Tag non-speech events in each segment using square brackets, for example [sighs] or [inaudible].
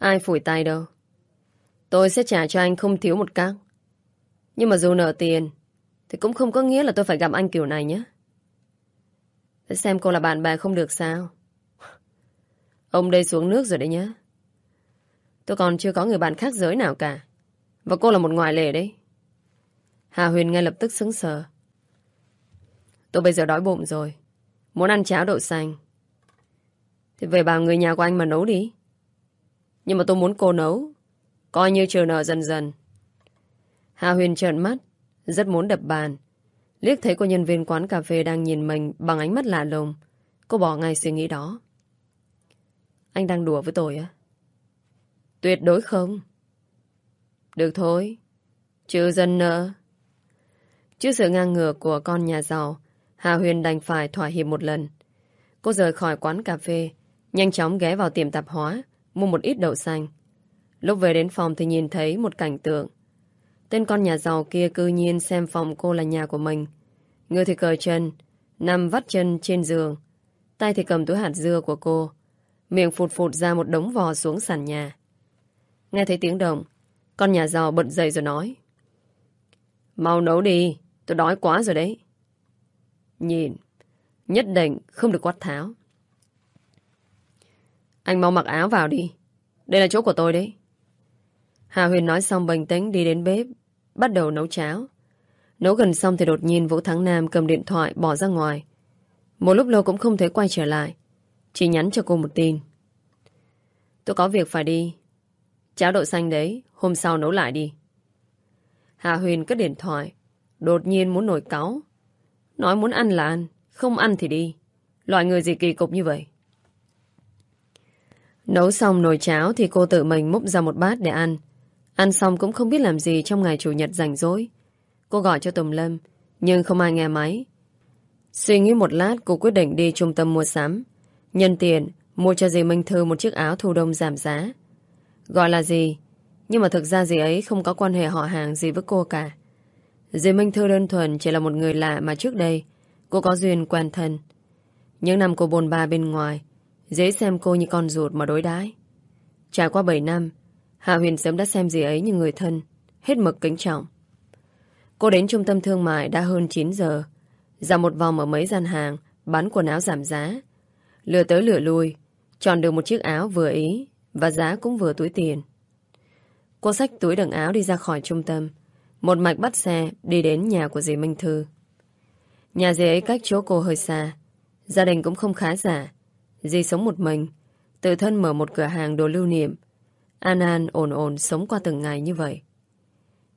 Ai phủi tay đâu. Tôi sẽ trả cho anh không thiếu một các. Nhưng mà dù nợ tiền, thì cũng không có nghĩa là tôi phải gặp anh kiểu này nhé. Để xem cô là bạn bè không được sao. Ông đây xuống nước rồi đấy nhé. Tôi còn chưa có người bạn khác giới nào cả. Và cô là một ngoại lệ đấy. Hà Huyền ngay lập tức sững sờ. Tôi bây giờ đói bụng rồi. Muốn ăn cháo đậu xanh. Thì về bảo người nhà của anh mà nấu đi. Nhưng mà tôi muốn cô nấu. Coi như chờ nợ dần dần. Hà Huyền trợn mắt. Rất muốn đập bàn. Liếc thấy cô nhân viên quán cà phê đang nhìn mình bằng ánh mắt lạ lùng. Cô bỏ ngay suy nghĩ đó. Anh đang đùa với tôi á? Tuyệt đối không. Được thôi. Trừ dần nợ. Trước sự ngang ngửa của con nhà giàu, Hà Huyền đành phải thỏa hiệp một lần. Cô rời khỏi quán cà phê, nhanh chóng ghé vào tiệm tạp hóa, mua một ít đậu xanh. Lúc về đến phòng thì nhìn thấy một cảnh tượng. Tên con nhà giàu kia cư nhiên xem phòng cô là nhà của mình. Người thì cởi chân, nằm vắt chân trên giường. Tay thì cầm túi hạt dưa của cô. Miệng phụt phụt ra một đống vò xuống sàn nhà. Nghe thấy tiếng động, con nhà giàu bật dậy rồi nói. Mau nấu đi, tôi đói quá rồi đấy. Nhìn, nhất định không được quát tháo. Anh mau mặc áo vào đi. Đây là chỗ của tôi đấy. Hà Huyền nói xong bình tĩnh đi đến bếp, bắt đầu nấu cháo. Nấu gần xong thì đột nhiên Vũ Thắng Nam cầm điện thoại bỏ ra ngoài. Một lúc lâu cũng không thấy quay trở lại. Chỉ nhắn cho cô một tin. Tôi có việc phải đi. Cháo đậu xanh đấy, hôm sau nấu lại đi. Hà Huyền cất điện thoại, đột nhiên muốn nổi cáu. Nói muốn ăn là ăn, không ăn thì đi. Loại người gì kỳ cục như vậy? Nấu xong nồi cháo thì cô tự mình múc ra một bát để ăn. Ăn xong cũng không biết làm gì trong ngày Chủ nhật rảnh rỗi. Cô gọi cho Tùng Lâm, nhưng không ai nghe máy. Suy nghĩ một lát, cô quyết định đi trung tâm mua sắm. Nhân tiền, mua cho dì Minh Thư một chiếc áo thu đông giảm giá. Gọi là gì? Nhưng mà thực ra dì ấy không có quan hệ họ hàng gì với cô cả. Dì Minh Thư đơn thuần chỉ là một người lạ mà trước đây cô có duyên quen thân. Những năm cô bồn ba bên ngoài, dễ xem cô như con ruột mà đối đãi. Trải qua 7 năm, Hạ Huyền sớm đã xem dì ấy như người thân, hết mực kính trọng. Cô đến trung tâm thương mại đã hơn 9 giờ, dạo một vòng ở mấy gian hàng, bán quần áo giảm giá. Lừa tới lừa lui, chọn được một chiếc áo vừa ý và giá cũng vừa túi tiền. Cô xách túi đựng áo đi ra khỏi trung tâm, một mạch bắt xe đi đến nhà của dì Minh Thư. Nhà dì ấy cách chỗ cô hơi xa, gia đình cũng không khá giả. Dì sống một mình, tự thân mở một cửa hàng đồ lưu niệm, an an ổn ổn sống qua từng ngày như vậy.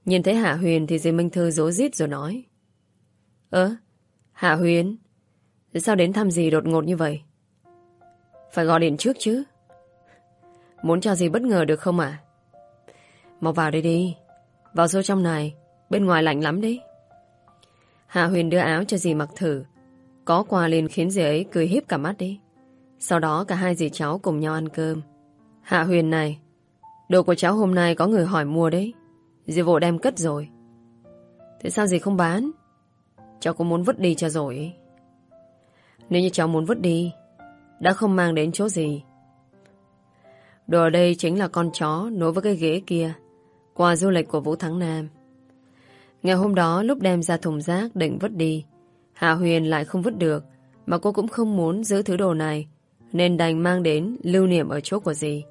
Nhìn thấy Hạ Huyền thì dì Minh Thư dỗ rít rồi nói. Ơ, Hạ Huyền, sao đến thăm gì đột ngột như vậy? Phải gọi điện trước chứ. Muốn cho dì bất ngờ được không ạ? Mau vào đây đi. Vào sâu trong này, bên ngoài lạnh lắm đấy. Hạ Huyền đưa áo cho dì mặc thử. Có quà liền khiến dì ấy cười hiếp cả mắt đi. Sau đó cả hai dì cháu cùng nhau ăn cơm. Hạ Huyền này, đồ của cháu hôm nay có người hỏi mua đấy. Dì vội đem cất rồi. Thế sao dì không bán? Cháu cũng muốn vứt đi cho rồi. Nếu như cháu muốn vứt đi, đã không mang đến chỗ gì. Đồ ở đây chính là con chó nối với cái ghế kia. Quà du lịch của Vũ Thắng Nam. Ngày hôm đó lúc đem ra thùng rác định vứt đi, Hạ Huyền lại không vứt được, mà cô cũng không muốn giữ thứ đồ này, nên đành mang đến lưu niệm ở chỗ của dì.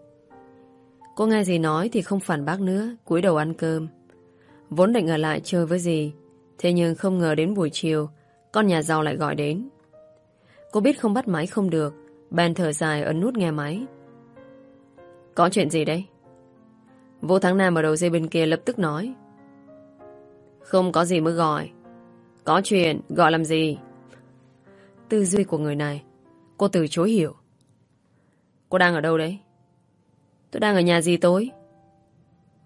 Cô nghe dì nói thì không phản bác nữa, cúi đầu ăn cơm. Vốn định ở lại chơi với dì, thế nhưng không ngờ đến buổi chiều, con nhà giàu lại gọi đến. Cô biết không bắt máy không được, bèn thở dài ấn nút nghe máy. Có chuyện gì đấy? Vũ Thắng Nam ở đầu dây bên kia lập tức nói. Không có gì mới gọi. Có chuyện, gọi làm gì? Tư duy của người này, cô từ chối hiểu. Cô đang ở đâu đấy? Tôi đang ở nhà gì tối?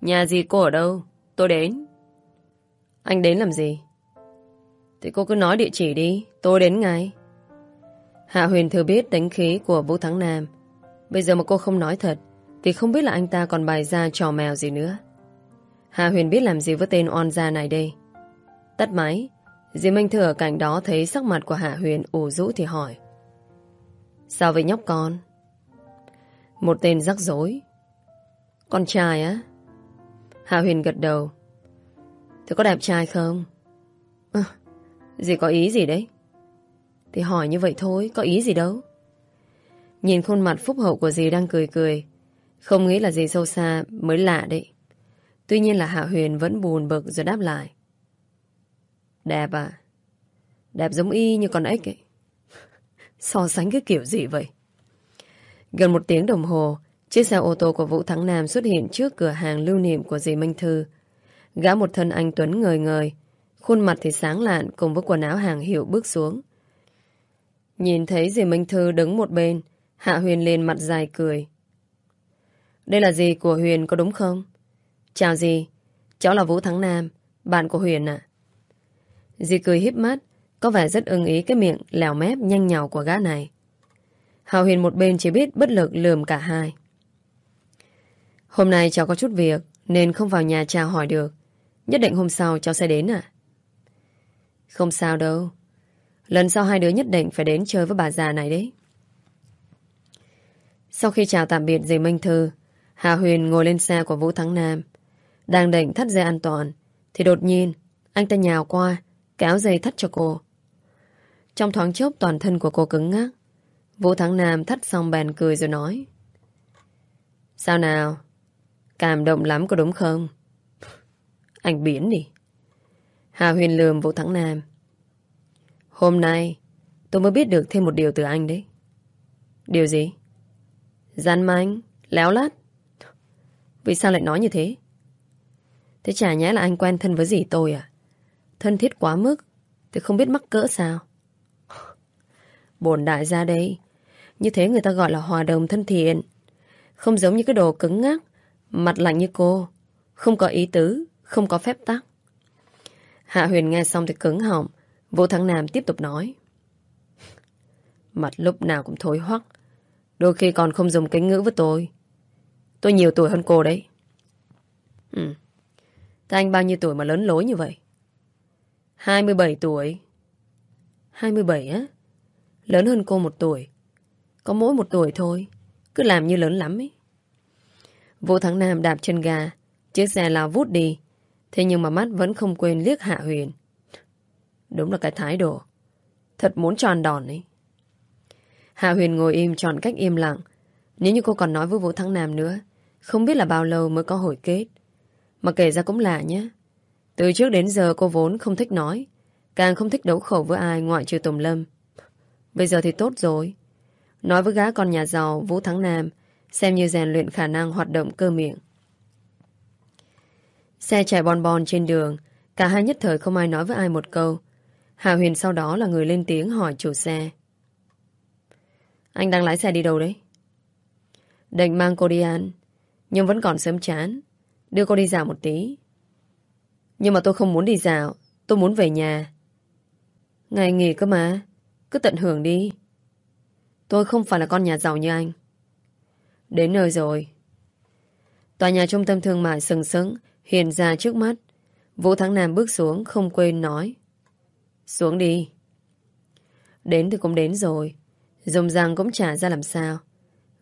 Nhà gì cô ở đâu? Tôi đến. Anh đến làm gì? Thì cô cứ nói địa chỉ đi, tôi đến ngay. Hạ Huyền thừa biết đánh khí của Vũ Thắng Nam. Bây giờ mà cô không nói thật, thì không biết là anh ta còn bày ra trò mèo gì nữa. Hạ Huyền biết làm gì với tên on gia này đây. Tắt máy, Diệp Minh Thừa ở cạnh đó thấy sắc mặt của Hạ Huyền ủ rũ thì hỏi. Sao vậy nhóc con? Một tên rắc rối. Con trai á? Hạ Huyền gật đầu. Thế có đẹp trai không? À, dì có ý gì đấy? Thì hỏi như vậy thôi, có ý gì đâu. Nhìn khuôn mặt phúc hậu của dì đang cười cười. Không nghĩ là dì sâu xa mới lạ đấy. Tuy nhiên là Hạ Huyền vẫn buồn bực rồi đáp lại. Đẹp à? Đẹp giống y như con ếch ấy. [laughs] So sánh cái kiểu gì vậy? Gần một tiếng đồng hồ, chiếc xe ô tô của Vũ Thắng Nam xuất hiện trước cửa hàng lưu niệm của dì Minh Thư. Gã một thân anh Tuấn ngời ngời, khuôn mặt thì sáng lạn cùng với quần áo hàng hiệu bước xuống. Nhìn thấy dì Minh Thư đứng một bên, Hạ Huyền lên mặt dài cười. Đây là dì của Huyền có đúng không? Chào dì, cháu là Vũ Thắng Nam, bạn của Huyền ạ. À? Dì cười híp mắt, có vẻ rất ưng ý cái miệng lèo mép nhanh nhào của gã này. Hào Huyền một bên chỉ biết bất lực lườm cả hai. Hôm nay cháu có chút việc nên không vào nhà chào hỏi được. Nhất định hôm sau cháu sẽ đến à? Không sao đâu. Lần sau hai đứa nhất định phải đến chơi với bà già này đấy. Sau khi chào tạm biệt dì Minh Thư, Hà Huyền ngồi lên xe của Vũ Thắng Nam. Đang định thắt dây an toàn, thì đột nhiên anh ta nhào qua, kéo dây thắt cho cô. Trong thoáng chốc toàn thân của cô cứng ngắc. Vũ Thắng Nam thắt xong bèn cười rồi nói. Sao nào? Cảm động lắm có đúng không? Anh biến đi. Hà Huyền lườm Vũ Thắng Nam. Hôm nay, tôi mới biết được thêm một điều từ anh đấy. Điều gì? Gian manh, léo lát. Vì sao lại nói như thế? Thế chả nhẽ là anh quen thân với gì tôi à? Thân thiết quá mức, thì không biết mắc cỡ sao? Bồn đại ra đây. Như thế người ta gọi là hòa đồng thân thiện. Không giống như cái đồ cứng ngắc, mặt lạnh như cô. Không có ý tứ, không có phép tắc. Hạ Huyền nghe xong thì cứng họng. Vũ Thắng Nam tiếp tục nói. Mặt lúc nào cũng thối hoắc. Đôi khi còn không dùng kính ngữ với tôi. Tôi nhiều tuổi hơn cô đấy. Ừ. Thế anh bao nhiêu tuổi mà lớn lối như vậy? 27 tuổi. 27 á? Lớn hơn cô một tuổi. Có mỗi một tuổi thôi. Cứ làm như lớn lắm ấy. Vũ Thắng Nam đạp chân gà. Chiếc xe lao vút đi. Thế nhưng mà mắt vẫn không quên liếc Hạ Huyền. Đúng là cái thái độ. Thật muốn tròn đòn ấy. Hạ Huyền ngồi im tròn cách im lặng. Nếu như cô còn nói với Vũ Thắng Nam nữa, không biết là bao lâu mới có hồi kết. Mà kể ra cũng lạ nhé. Từ trước đến giờ cô vốn không thích nói, càng không thích đấu khẩu với ai ngoại trừ Tùng Lâm. Bây giờ thì tốt rồi. Nói với gã con nhà giàu Vũ Thắng Nam, xem như rèn luyện khả năng hoạt động cơ miệng. Xe chạy bon bon trên đường, cả hai nhất thời không ai nói với ai một câu. Hà Huyền sau đó là người lên tiếng hỏi chủ xe. Anh đang lái xe đi đâu đấy? Định mang cô đi ăn, nhưng vẫn còn sớm chán. Đưa cô đi dạo một tí. Nhưng mà tôi không muốn đi dạo, tôi muốn về nhà. Ngày nghỉ cơ mà, cứ tận hưởng đi. Tôi không phải là con nhà giàu như anh. Đến nơi rồi. Tòa nhà trung tâm thương mại sừng sững, hiện ra trước mắt. Vũ Thắng Nam bước xuống, không quên nói. Xuống đi. Đến thì cũng đến rồi. Dùng rằng cũng trả ra làm sao.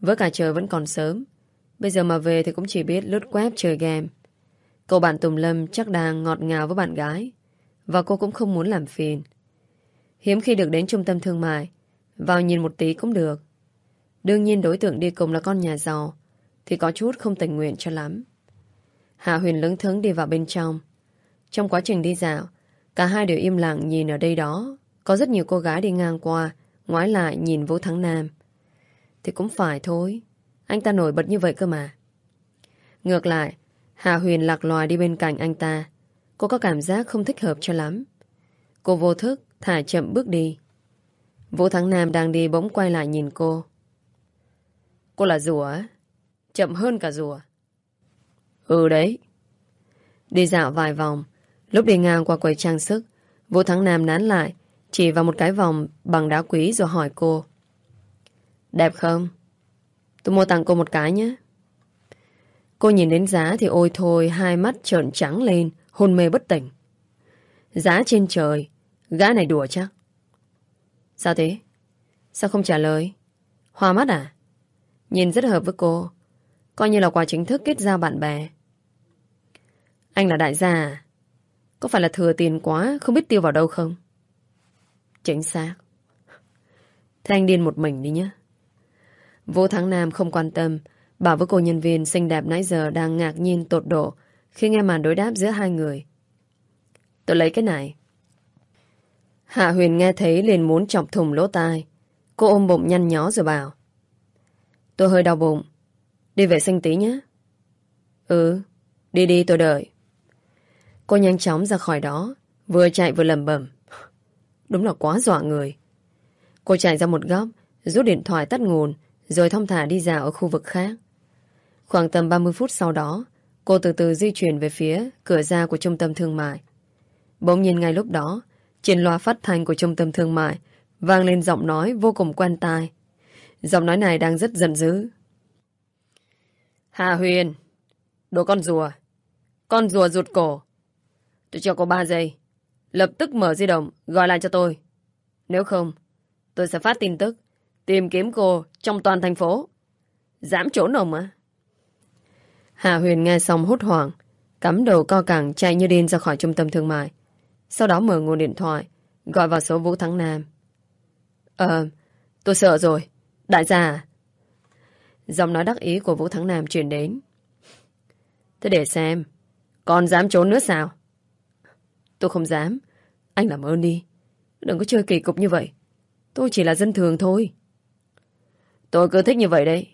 Với cả trời vẫn còn sớm. Bây giờ mà về thì cũng chỉ biết lướt web chơi game. Cậu bạn Tùng Lâm chắc đang ngọt ngào với bạn gái. Và cô cũng không muốn làm phiền. Hiếm khi được đến trung tâm thương mại. Vào nhìn một tí cũng được. Đương nhiên đối tượng đi cùng là con nhà giàu. Thì có chút không tình nguyện cho lắm. Hạ Huyền lững thững đi vào bên trong. Trong quá trình đi dạo, cả hai đều im lặng nhìn ở đây đó. Có rất nhiều cô gái đi ngang qua, ngoái lại nhìn Vũ Thắng Nam. Thì cũng phải thôi. Anh ta nổi bật như vậy cơ mà. Ngược lại, Hạ Huyền lạc loài đi bên cạnh anh ta. Cô có cảm giác không thích hợp cho lắm. Cô vô thức, thả chậm bước đi. Vũ Thắng Nam đang đi bỗng quay lại nhìn cô. Cô là rùa á? Chậm hơn cả rùa. Ừ đấy. Đi dạo vài vòng, lúc đi ngang qua quầy trang sức, Vũ Thắng Nam nán lại, chỉ vào một cái vòng bằng đá quý rồi hỏi cô. Đẹp không? Tôi mua tặng cô một cái nhé. Cô nhìn đến giá thì ôi thôi, hai mắt trợn trắng lên, hôn mê bất tỉnh. Giá trên trời, gã này đùa chắc. Sao thế? Sao không trả lời? Hoa mắt à? Nhìn rất hợp với cô. Coi như là quà chính thức kết giao bạn bè. Anh là đại gia à? Có phải là thừa tiền quá, không biết tiêu vào đâu không? Chính xác. Thế anh điên một mình đi nhé. Vô Thắng Nam không quan tâm, bảo với cô nhân viên xinh đẹp nãy giờ đang ngạc nhiên tột độ khi nghe màn đối đáp giữa hai người. Tôi lấy cái này. Hạ Huyền nghe thấy liền muốn chọc thùng lỗ tai. Cô ôm bụng nhăn nhó rồi bảo. Tôi hơi đau bụng. Đi vệ sinh tí nhé. Ừ, đi đi tôi đợi. Cô nhanh chóng ra khỏi đó, vừa chạy vừa lầm bẩm. Đúng là quá dọa người. Cô chạy ra một góc, rút điện thoại tắt nguồn, rồi thông thả đi dạo ở khu vực khác. Khoảng tầm 30 phút sau đó, cô từ từ di chuyển về phía cửa ra của trung tâm thương mại. Bỗng nhiên ngay lúc đó, trên loa phát thanh của trung tâm thương mại vang lên giọng nói vô cùng quen tai. Giọng nói này đang rất giận dữ. Hà Huyền, đồ con rùa, con rùa rụt cổ. Tôi cho cô 3 giây, lập tức mở di động, gọi lại cho tôi. Nếu không, tôi sẽ phát tin tức, tìm kiếm cô trong toàn thành phố. Dám trốn ông mà. Hà Huyền nghe xong hốt hoảng, cắm đầu co cẳng chạy như điên ra khỏi trung tâm thương mại. Sau đó mở nguồn điện thoại, gọi vào số Vũ Thắng Nam. Ờ, tôi sợ rồi. Đại gia à? Giọng nói đắc ý của Vũ Thắng Nam truyền đến. Thế để xem, còn dám trốn nữa sao? Tôi không dám. Anh làm ơn đi. Đừng có chơi kỳ cục như vậy. Tôi chỉ là dân thường thôi. Tôi cứ thích như vậy đấy.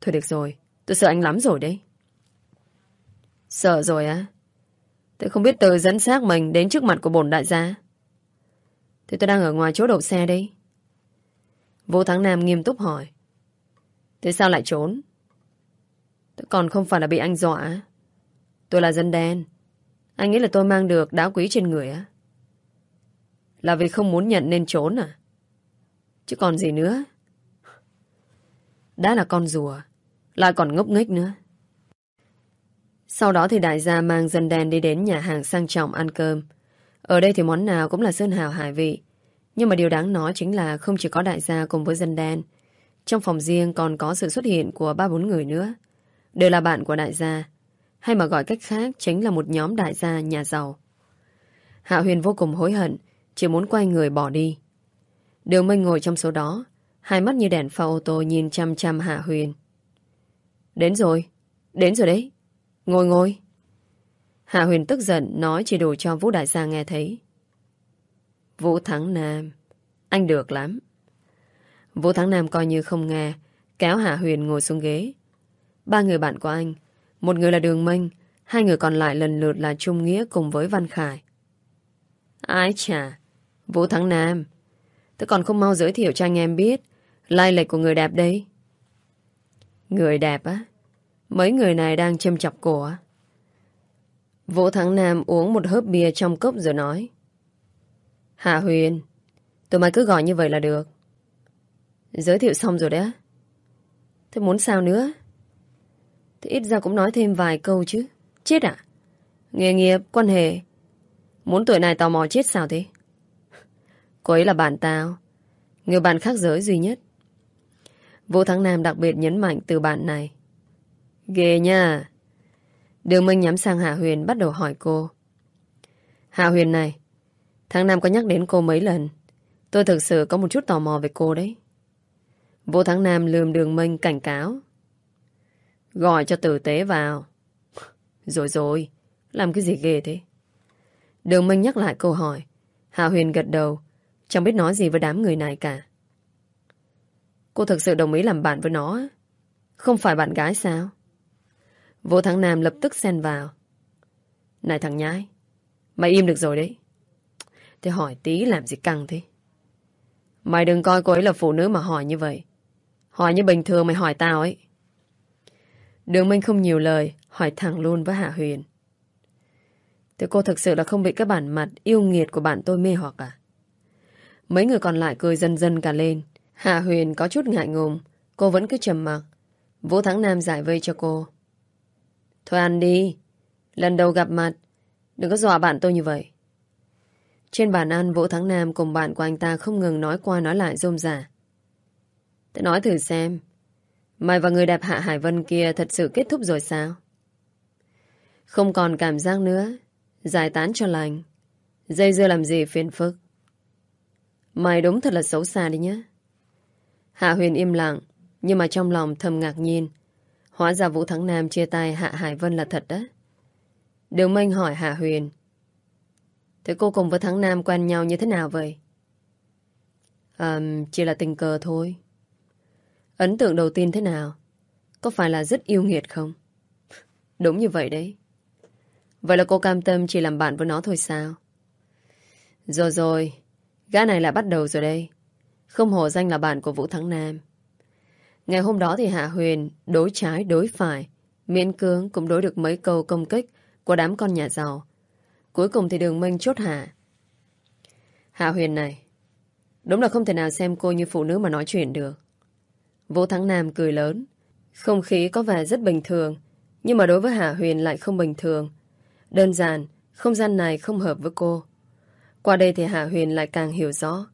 Thôi được rồi, tôi sợ anh lắm rồi đấy. Sợ rồi á? Tôi không biết tự dẫn xác mình đến trước mặt của bổn đại gia. Thì tôi đang ở ngoài chỗ đậu xe đây. Vũ Thắng Nam nghiêm túc hỏi. Thế sao lại trốn? Tôi còn không phải là bị anh dọa. Tôi là dân đen. Anh nghĩ là tôi mang được đá quý trên người á? Là vì không muốn nhận nên trốn à? Chứ còn gì nữa? Đã là con rùa, lại còn ngốc nghếch nữa. Sau đó thì đại gia mang dân đen đi đến nhà hàng sang trọng ăn cơm. Ở đây thì món nào cũng là sơn hào hải vị. Nhưng mà điều đáng nói chính là không chỉ có đại gia cùng với dân đen. Trong phòng riêng còn có sự xuất hiện của ba bốn người nữa. Đều là bạn của đại gia. Hay mà gọi cách khác chính là một nhóm đại gia nhà giàu. Hạ Huyền vô cùng hối hận, chỉ muốn quay người bỏ đi. Đường Minh ngồi trong số đó, hai mắt như đèn pha ô tô nhìn chăm chăm Hạ Huyền. Đến rồi, đến rồi đấy. Ngồi ngồi. Hạ Huyền tức giận nói chỉ đủ cho Vũ Đại Gia nghe thấy. Vũ Thắng Nam, anh được lắm. Vũ Thắng Nam coi như không nghe, kéo Hạ Huyền ngồi xuống ghế. Ba người bạn của anh, một người là Đường Minh, hai người còn lại lần lượt là Trung Nghĩa cùng với Văn Khải. Ái chà, Vũ Thắng Nam, tôi còn không mau giới thiệu cho anh em biết lai lịch của người đẹp đây. Người đẹp á? Mấy người này đang châm chọc cổ á? Vũ Thắng Nam uống một hớp bia trong cốc rồi nói. Hạ Huyền, tụi mày cứ gọi như vậy là được. Giới thiệu xong rồi đấy. Thế muốn sao nữa? Thì ít ra cũng nói thêm vài câu chứ. Chết à? Nghề nghiệp, quan hệ. Muốn tuổi này tò mò chết sao thế? [laughs] Cô ấy là bạn tao. Người bạn khác giới duy nhất. Vũ Thắng Nam đặc biệt nhấn mạnh từ bạn này. Ghê nha. Đường Minh nhắm sang Hạ Huyền bắt đầu hỏi cô. Hạ Huyền này, tháng Nam có nhắc đến cô mấy lần. Tôi thực sự có một chút tò mò về cô đấy. Vô tháng Nam lườm đường Minh cảnh cáo. Gọi cho tử tế vào. [laughs] Rồi rồi, làm cái gì ghê thế? Đường Minh nhắc lại câu hỏi. Hạ Huyền gật đầu, chẳng biết nói gì với đám người này cả. Cô thực sự đồng ý làm bạn với nó Không phải bạn gái sao? Vô thắng Nam lập tức xen vào. Này thằng nhái, mày im được rồi đấy. Thế hỏi tí làm gì căng thế? Mày đừng coi cô ấy là phụ nữ mà hỏi như vậy. Hỏi như bình thường mày hỏi tao ấy. Đường Minh không nhiều lời, hỏi thẳng luôn với Hạ Huyền. Thế cô thực sự là không bị cái bản mặt yêu nghiệt của bạn tôi mê hoặc à? Mấy người còn lại cười dần dần cả lên. Hạ Huyền có chút ngại ngùng, cô vẫn cứ trầm mặc. Vũ Thắng Nam giải vây cho cô. Thôi ăn đi. Lần đầu gặp mặt, đừng có dọa bạn tôi như vậy. Trên bàn ăn, Vũ Thắng Nam cùng bạn của anh ta không ngừng nói qua nói lại rôm rả. Tôi nói thử xem. Mày và người đẹp Hạ Hải Vân kia thật sự kết thúc rồi sao? Không còn cảm giác nữa. Giải tán cho lành. Dây dưa làm gì phiền phức. Mày đúng thật là xấu xa đi nhé. Hạ Huyền im lặng, nhưng mà trong lòng thầm ngạc nhiên. Hóa ra Vũ Thắng Nam chia tay Hạ Hải Vân là thật đó. Đường Minh hỏi Hạ Huyền. Thế cô cùng với Thắng Nam quen nhau như thế nào vậy? À, chỉ là tình cờ thôi. Ấn tượng đầu tiên thế nào? Có phải là rất yêu nghiệt không? [laughs] Đúng như vậy đấy. Vậy là cô cam tâm chỉ làm bạn với nó thôi sao? Rồi rồi, gã này lại bắt đầu rồi đây. Không hổ danh là bạn của Vũ Thắng Nam. Ngày hôm đó thì Hạ Huyền đối trái đối phải, miễn cưỡng cũng đối được mấy câu công kích của đám con nhà giàu. Cuối cùng thì đường minh chốt hạ. Hạ Huyền này, đúng là không thể nào xem cô như phụ nữ mà nói chuyện được. Vũ Thắng Nam cười lớn. Không khí có vẻ rất bình thường, nhưng mà đối với Hạ Huyền lại không bình thường. Đơn giản, không gian này không hợp với cô. Qua đây thì Hạ Huyền lại càng hiểu rõ.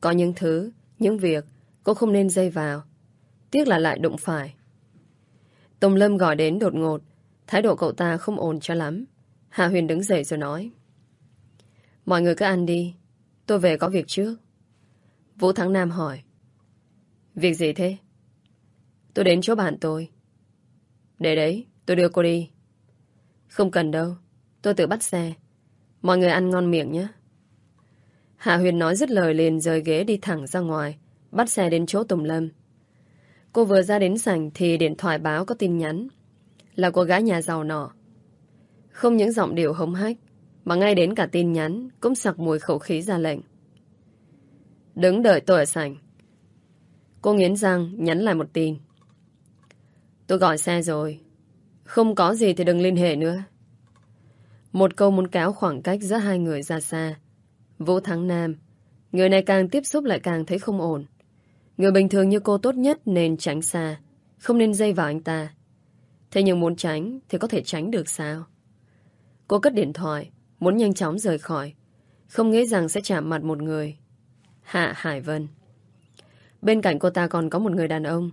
Có những thứ, những việc cô không nên dây vào. Tiếc là lại đụng phải. Tùng Lâm gọi đến đột ngột. Thái độ cậu ta không ổn cho lắm. Hạ Huyền đứng dậy rồi nói. Mọi người cứ ăn đi. Tôi về có việc trước. Vũ Thắng Nam hỏi. Việc gì thế? Tôi đến chỗ bạn tôi. Để đấy, tôi đưa cô đi. Không cần đâu. Tôi tự bắt xe. Mọi người ăn ngon miệng nhé. Hạ Huyền nói dứt lời liền rời ghế đi thẳng ra ngoài, bắt xe đến chỗ Tùng Lâm. Cô vừa ra đến sảnh thì điện thoại báo có tin nhắn. Là cô gái nhà giàu nọ. Không những giọng điệu hống hách, mà ngay đến cả tin nhắn cũng sặc mùi khẩu khí ra lệnh. Đứng đợi tôi ở sảnh. Cô nghiến răng nhắn lại một tin. Tôi gọi xe rồi. Không có gì thì đừng liên hệ nữa. Một câu muốn kéo khoảng cách giữa hai người ra xa. Vũ Thắng Nam. Người này càng tiếp xúc lại càng thấy không ổn. Người bình thường như cô tốt nhất nên tránh xa. Không nên dây vào anh ta. Thế nhưng muốn tránh thì có thể tránh được sao? Cô cất điện thoại, muốn nhanh chóng rời khỏi. Không nghĩ rằng sẽ chạm mặt một người. Hạ Hải Vân. Bên cạnh cô ta còn có một người đàn ông.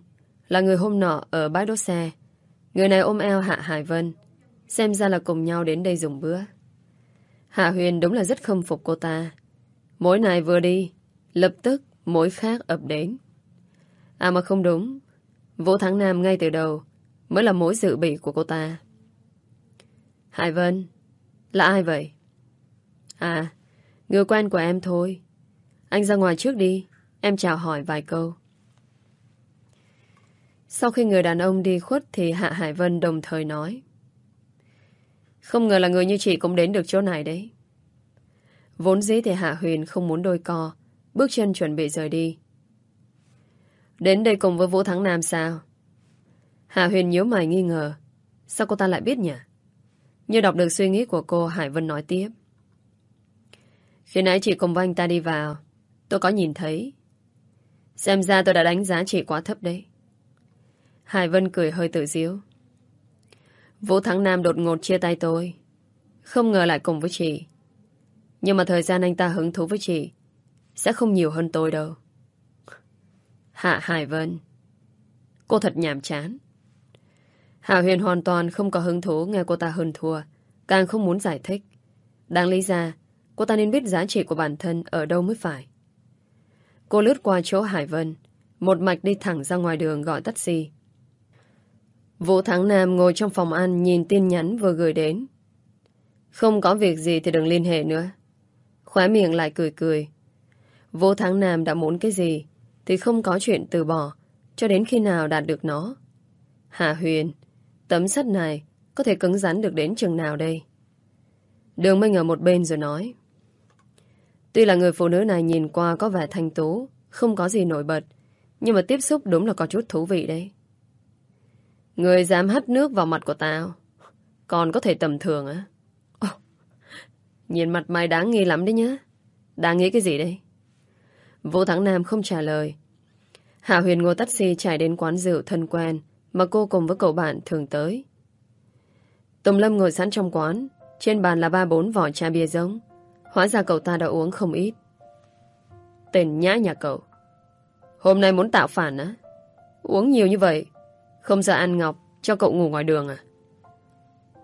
Là người hôm nọ ở bãi đỗ xe. Người này ôm eo Hạ Hải Vân. Xem ra là cùng nhau đến đây dùng bữa. Hạ Huyền đúng là rất khâm phục cô ta. Mỗi này vừa đi, lập tức mỗi khác ập đến. À mà không đúng. Vũ Thắng Nam ngay từ đầu mới là mối dự bị của cô ta. Hải Vân, là ai vậy? À, người quen của em thôi. Anh ra ngoài trước đi, em chào hỏi vài câu. Sau khi người đàn ông đi khuất thì Hạ Hải Vân đồng thời nói. Không ngờ là người như chị cũng đến được chỗ này đấy. Vốn dĩ thì Hạ Huyền không muốn đôi co, bước chân chuẩn bị rời đi. Đến đây cùng với Vũ Thắng Nam sao? Hạ Huyền nhíu mày nghi ngờ. Sao cô ta lại biết nhỉ? Như đọc được suy nghĩ của cô, Hải Vân nói tiếp. Khi nãy chị cùng với anh ta đi vào, tôi có nhìn thấy. Xem ra tôi đã đánh giá chị quá thấp đấy. Hải Vân cười hơi tự diếu. Vũ Thắng Nam đột ngột chia tay tôi. Không ngờ lại cùng với chị. Nhưng mà thời gian anh ta hứng thú với chị sẽ không nhiều hơn tôi đâu. Hạ Hải Vân Cô thật nhàm chán. Hạ Huyền hoàn toàn không có hứng thú nghe cô ta hơn thua. Càng không muốn giải thích. Đáng lý ra, cô ta nên biết giá trị của bản thân ở đâu mới phải. Cô lướt qua chỗ Hải Vân, một mạch đi thẳng ra ngoài đường gọi taxi. Vũ Thắng Nam ngồi trong phòng ăn nhìn tin nhắn vừa gửi đến. Không có việc gì thì đừng liên hệ nữa. Khóe miệng lại cười cười. Vũ Thắng Nam đã muốn cái gì thì không có chuyện từ bỏ cho đến khi nào đạt được nó. Hạ Huyền, tấm sắt này có thể cứng rắn được đến chừng nào đây? Đường Minh ở một bên rồi nói. Tuy là người phụ nữ này nhìn qua có vẻ thanh tú, không có gì nổi bật, nhưng mà tiếp xúc đúng là có chút thú vị đấy. Người dám hắt nước vào mặt của tao Còn có thể tầm thường á Nhìn mặt mày đáng nghi lắm đấy nhá Đáng nghĩ cái gì đây Vũ Thắng Nam không trả lời Hạ Huyền ngồi taxi chạy đến quán rượu thân quen Mà cô cùng với cậu bạn thường tới Tùng Lâm ngồi sẵn trong quán Trên bàn là ba bốn vỏ chai bia giống Hóa ra cậu ta đã uống không ít Tên nhã nhà cậu Hôm nay muốn tạo phản á Uống nhiều như vậy Không ra ăn Ngọc cho cậu ngủ ngoài đường à?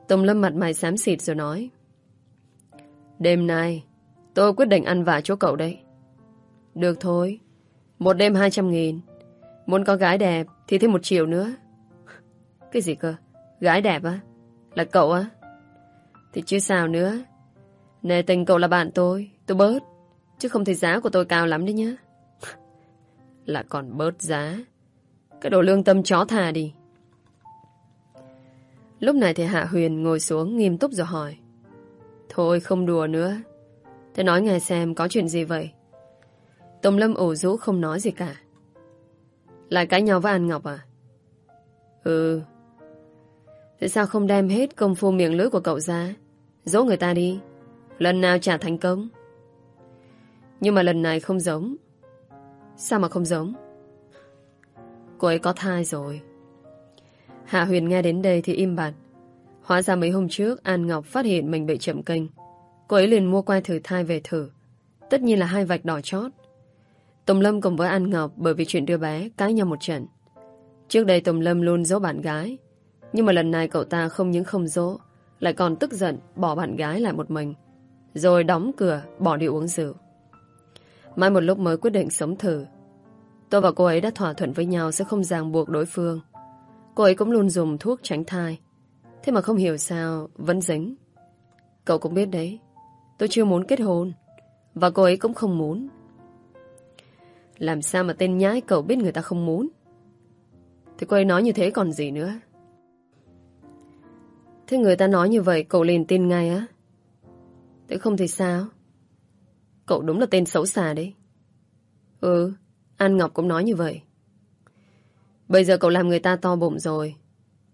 Tùng Lâm mặt mày xám xịt rồi nói. Đêm nay, tôi quyết định ăn vạ chỗ cậu đấy. Được thôi. Một đêm hai trăm nghìn. Muốn có gái đẹp thì thêm một triệu nữa. [laughs] Cái gì cơ? Gái đẹp á? Là cậu á? Thì chứ sao nữa. Nề tình cậu là bạn tôi, tôi bớt. Chứ không thì giá của tôi cao lắm đấy nhá. [laughs] là còn bớt giá. Cái đồ lương tâm chó thà đi. Lúc này thì Hạ Huyền ngồi xuống nghiêm túc rồi hỏi. Thôi không đùa nữa. Thế nói nghe xem có chuyện gì vậy? Tùng Lâm ủ rũ không nói gì cả. Lại cãi nhau với An Ngọc à? Ừ. tại sao không đem hết công phu miệng lưỡi của cậu ra? Dỗ người ta đi. Lần nào trả thành công. Nhưng mà lần này không giống. Sao mà không giống? Cô ấy có thai rồi. Hạ Huyền nghe đến đây thì im bặt. Hóa ra mấy hôm trước, An Ngọc phát hiện mình bị chậm kênh. Cô ấy liền mua quay thử thai về thử. Tất nhiên là hai vạch đỏ chót. Tùng Lâm cùng với An Ngọc bởi vì chuyện đưa bé cãi nhau một trận. Trước đây Tùng Lâm luôn dỗ bạn gái. Nhưng mà lần này cậu ta không những không dỗ, lại còn tức giận bỏ bạn gái lại một mình. Rồi đóng cửa, bỏ đi uống rượu. Mai một lúc mới quyết định sống thử. Tôi và cô ấy đã thỏa thuận với nhau sẽ không ràng buộc đối phương. Cô ấy cũng luôn dùng thuốc tránh thai. Thế mà không hiểu sao vẫn dính. Cậu cũng biết đấy. Tôi chưa muốn kết hôn. Và cô ấy cũng không muốn. Làm sao mà tên nhái cậu biết người ta không muốn? Thì cô ấy nói như thế còn gì nữa? Thế người ta nói như vậy cậu liền tin ngay á? Thế không thì sao? Cậu đúng là tên xấu xa đấy. Ừ, An Ngọc cũng nói như vậy. Bây giờ cậu làm người ta to bụng rồi.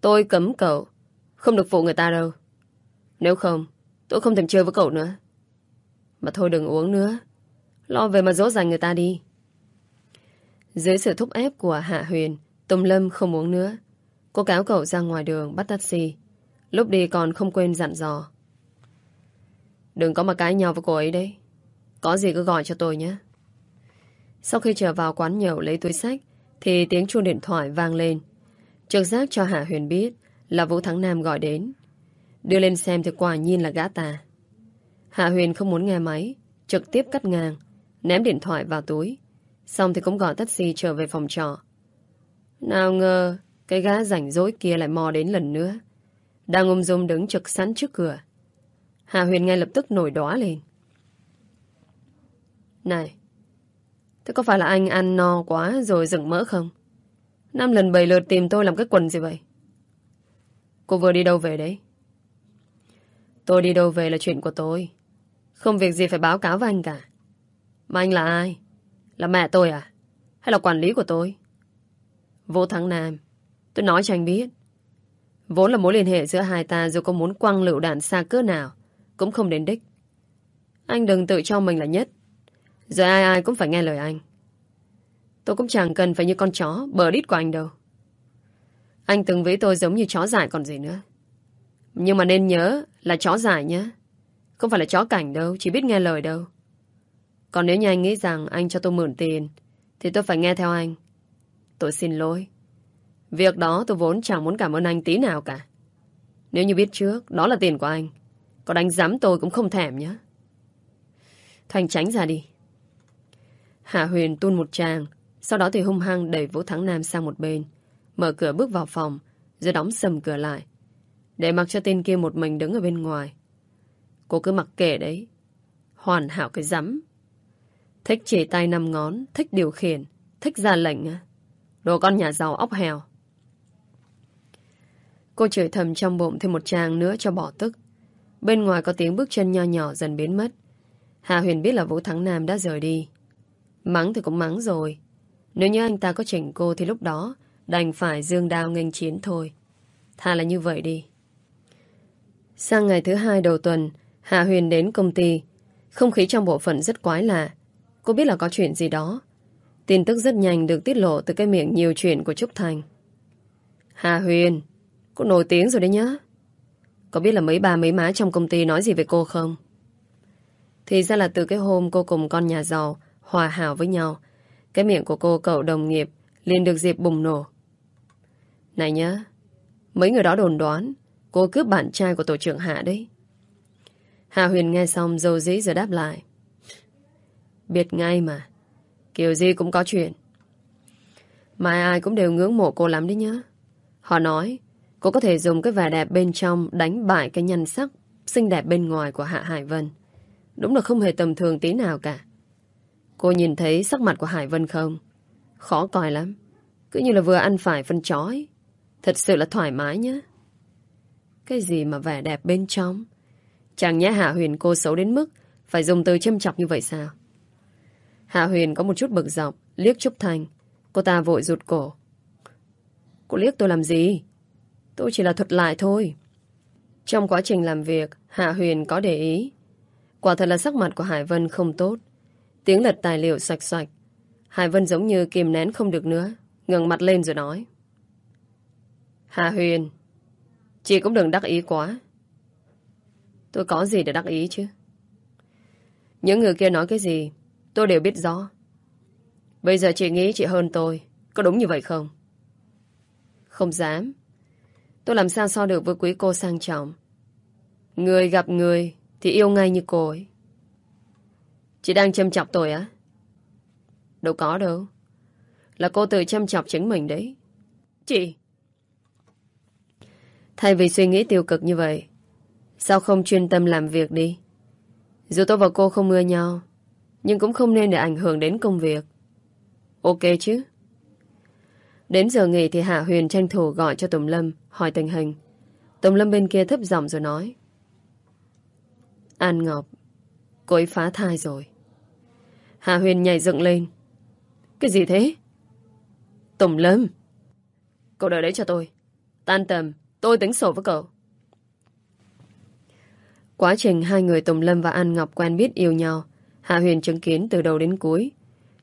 Tôi cấm cậu. Không được phụ người ta đâu. Nếu không, tôi không thèm chơi với cậu nữa. Mà thôi đừng uống nữa. Lo về mà dỗ dành người ta đi. Dưới sự thúc ép của Hạ Huyền, Tùng Lâm không uống nữa. Cô cáo cậu ra ngoài đường bắt taxi. Lúc đi còn không quên dặn dò. Đừng có mà cãi nhau với cô ấy đấy. Có gì cứ gọi cho tôi nhé. Sau khi trở vào quán nhậu lấy túi sách, thì tiếng chuông điện thoại vang lên. Trực giác cho Hạ Huyền biết là Vũ Thắng Nam gọi đến. Đưa lên xem thì quả nhiên là gã tà Hạ Huyền không muốn nghe máy, trực tiếp cắt ngang, ném điện thoại vào túi. Xong thì cũng gọi taxi trở về phòng trọ. Nào ngờ, cái gã rảnh rỗi kia lại mò đến lần nữa. Đang um ung dung đứng trực sẵn trước cửa. Hà Huyền ngay lập tức nổi đóa lên. Này, thế có phải là anh ăn no quá rồi dựng mỡ không? Năm lần bảy lượt tìm tôi làm cái quần gì vậy? Cô vừa đi đâu về đấy? Tôi đi đâu về là chuyện của tôi. Không việc gì phải báo cáo với anh cả. Mà anh là ai? Là mẹ tôi à? Hay là quản lý của tôi? Vô Thắng Nam. Tôi nói cho anh biết. Vốn là mối liên hệ giữa hai ta dù có muốn quăng lựu đạn xa cỡ nào cũng không đến đích. Anh đừng tự cho mình là nhất. Giờ ai ai cũng phải nghe lời anh. Tôi cũng chẳng cần phải như con chó bờ đít của anh đâu. Anh từng với tôi giống như chó dại còn gì nữa. Nhưng mà nên nhớ là chó dại nhé. Không phải là chó cảnh đâu, chỉ biết nghe lời đâu. Còn nếu như anh nghĩ rằng anh cho tôi mượn tiền, thì tôi phải nghe theo anh. Tôi xin lỗi. Việc đó tôi vốn chẳng muốn cảm ơn anh tí nào cả. Nếu như biết trước, đó là tiền của anh. Có đánh giám tôi cũng không thèm nhé. Thành tránh ra đi. Hạ Huyền tuôn một tràng, sau đó thì hung hăng đẩy Vũ Thắng Nam sang một bên, mở cửa bước vào phòng, rồi đóng sầm cửa lại. Để mặc cho tên kia một mình đứng ở bên ngoài. Cô cứ mặc kệ đấy. Hoàn hảo cái rắm. Thích chỉ tay năm ngón, thích điều khiển, thích ra lệnh. Đồ con nhà giàu óc hèo. Cô chửi thầm trong bụng thêm một trang nữa cho bỏ tức. Bên ngoài có tiếng bước chân nho nhỏ dần biến mất. Hà Huyền biết là Vũ Thắng Nam đã rời đi. Mắng thì cũng mắng rồi. Nếu như anh ta có chỉnh cô thì lúc đó đành phải dương đao nghênh chiến thôi. Thà là như vậy đi. Sang ngày thứ hai đầu tuần, Hạ Huyền đến công ty. Không khí trong bộ phận rất quái lạ. Cô biết là có chuyện gì đó. Tin tức rất nhanh được tiết lộ từ cái miệng nhiều chuyện của Trúc Thành. Hà Huyền, cô nổi tiếng rồi đấy nhá. Có biết là mấy bà mấy má trong công ty nói gì về cô không? Thì ra là từ cái hôm cô cùng con nhà giàu hòa hảo với nhau, cái miệng của cô cậu đồng nghiệp liền được dịp bùng nổ. Này nhá, mấy người đó đồn đoán cô cướp bạn trai của tổ trưởng Hạ đấy. hà Huyền nghe xong dâu dĩ rồi đáp lại. Biết ngay mà, kiểu gì cũng có chuyện. Mai ai cũng đều ngưỡng mộ cô lắm đấy nhá. Họ nói cô có thể dùng cái vẻ đẹp bên trong đánh bại cái nhân sắc xinh đẹp bên ngoài của Hạ Hải Vân. Đúng là không hề tầm thường tí nào cả. Cô nhìn thấy sắc mặt của Hải Vân không? Khó coi lắm. Cứ như là vừa ăn phải phân chói. Thật sự là thoải mái nhá. Cái gì mà vẻ đẹp bên trong? Chẳng nhẽ Hạ Huyền cô xấu đến mức phải dùng từ châm chọc như vậy sao? Hạ Huyền có một chút bực dọc, liếc Trúc Thành. Cô ta vội rụt cổ. Cô liếc tôi làm gì? Tôi chỉ là thuật lại thôi. Trong quá trình làm việc, Hạ Huyền có để ý. Quả thật là sắc mặt của Hải Vân không tốt. Tiếng lật tài liệu sạch sạch. Hải Vân giống như kìm nén không được nữa. ngẩng mặt lên rồi nói. Hạ Huyền, chị cũng đừng đắc ý quá. Tôi có gì để đắc ý chứ? Những người kia nói cái gì, tôi đều biết rõ. Bây giờ chị nghĩ chị hơn tôi, có đúng như vậy không? Không dám. Tôi làm sao so được với quý cô sang trọng. Người gặp người thì yêu ngay như cô ấy. Chị đang châm chọc tôi á? Đâu có đâu. Là cô tự châm chọc chính mình đấy. Chị! Thay vì suy nghĩ tiêu cực như vậy, sao không chuyên tâm làm việc đi? Dù tôi và cô không mưa nhau, nhưng cũng không nên để ảnh hưởng đến công việc. Ok chứ? Đến giờ nghỉ thì Hạ Huyền tranh thủ gọi cho Tùng Lâm hỏi tình hình. Tùng Lâm bên kia thấp giọng rồi nói. An Ngọc, cô ấy phá thai rồi. Hạ Huyền nhảy dựng lên. Cái gì thế? Tùng Lâm. Cậu đợi đấy cho tôi. Tan tầm, tôi tính sổ với cậu. Quá trình hai người Tùng Lâm và An Ngọc quen biết yêu nhau, Hạ Huyền chứng kiến từ đầu đến cuối.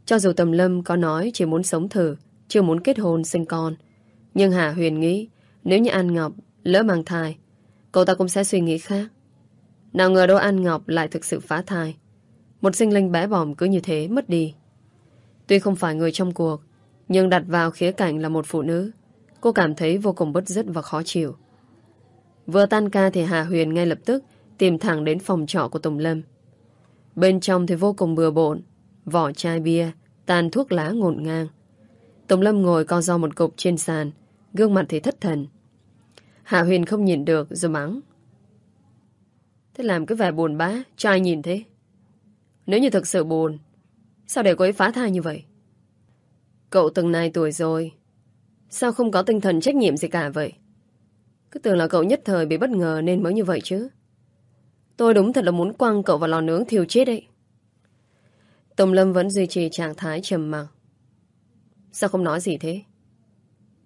Cho dù Tầm Lâm có nói chỉ muốn sống thử, chưa muốn kết hôn sinh con, nhưng Hạ Huyền nghĩ nếu như An Ngọc lỡ mang thai, cậu ta cũng sẽ suy nghĩ khác. Nào ngờ đâu An Ngọc lại thực sự phá thai. Một sinh linh bé bỏng cứ như thế mất đi. Tuy không phải người trong cuộc, nhưng đặt vào khía cạnh là một phụ nữ, cô cảm thấy vô cùng bất dứt và khó chịu. Vừa tan ca thì Hà Huyền ngay lập tức tìm thẳng đến phòng trọ của Tùng Lâm. Bên trong thì vô cùng bừa bộn, vỏ chai bia, tàn thuốc lá ngổn ngang. tống Lâm ngồi co do một cục trên sàn, gương mặt thì thất thần. Hạ Huyền không nhìn được rồi mắng. Thế làm cái vẻ buồn bã, cho ai nhìn thế? Nếu như thực sự buồn, sao để cô ấy phá thai như vậy? Cậu từng này tuổi rồi, sao không có tinh thần trách nhiệm gì cả vậy? Cứ tưởng là cậu nhất thời bị bất ngờ nên mới như vậy chứ. Tôi đúng thật là muốn quăng cậu vào lò nướng thiêu chết đấy. Tùng Lâm vẫn duy trì trạng thái trầm mặc. Sao không nói gì thế?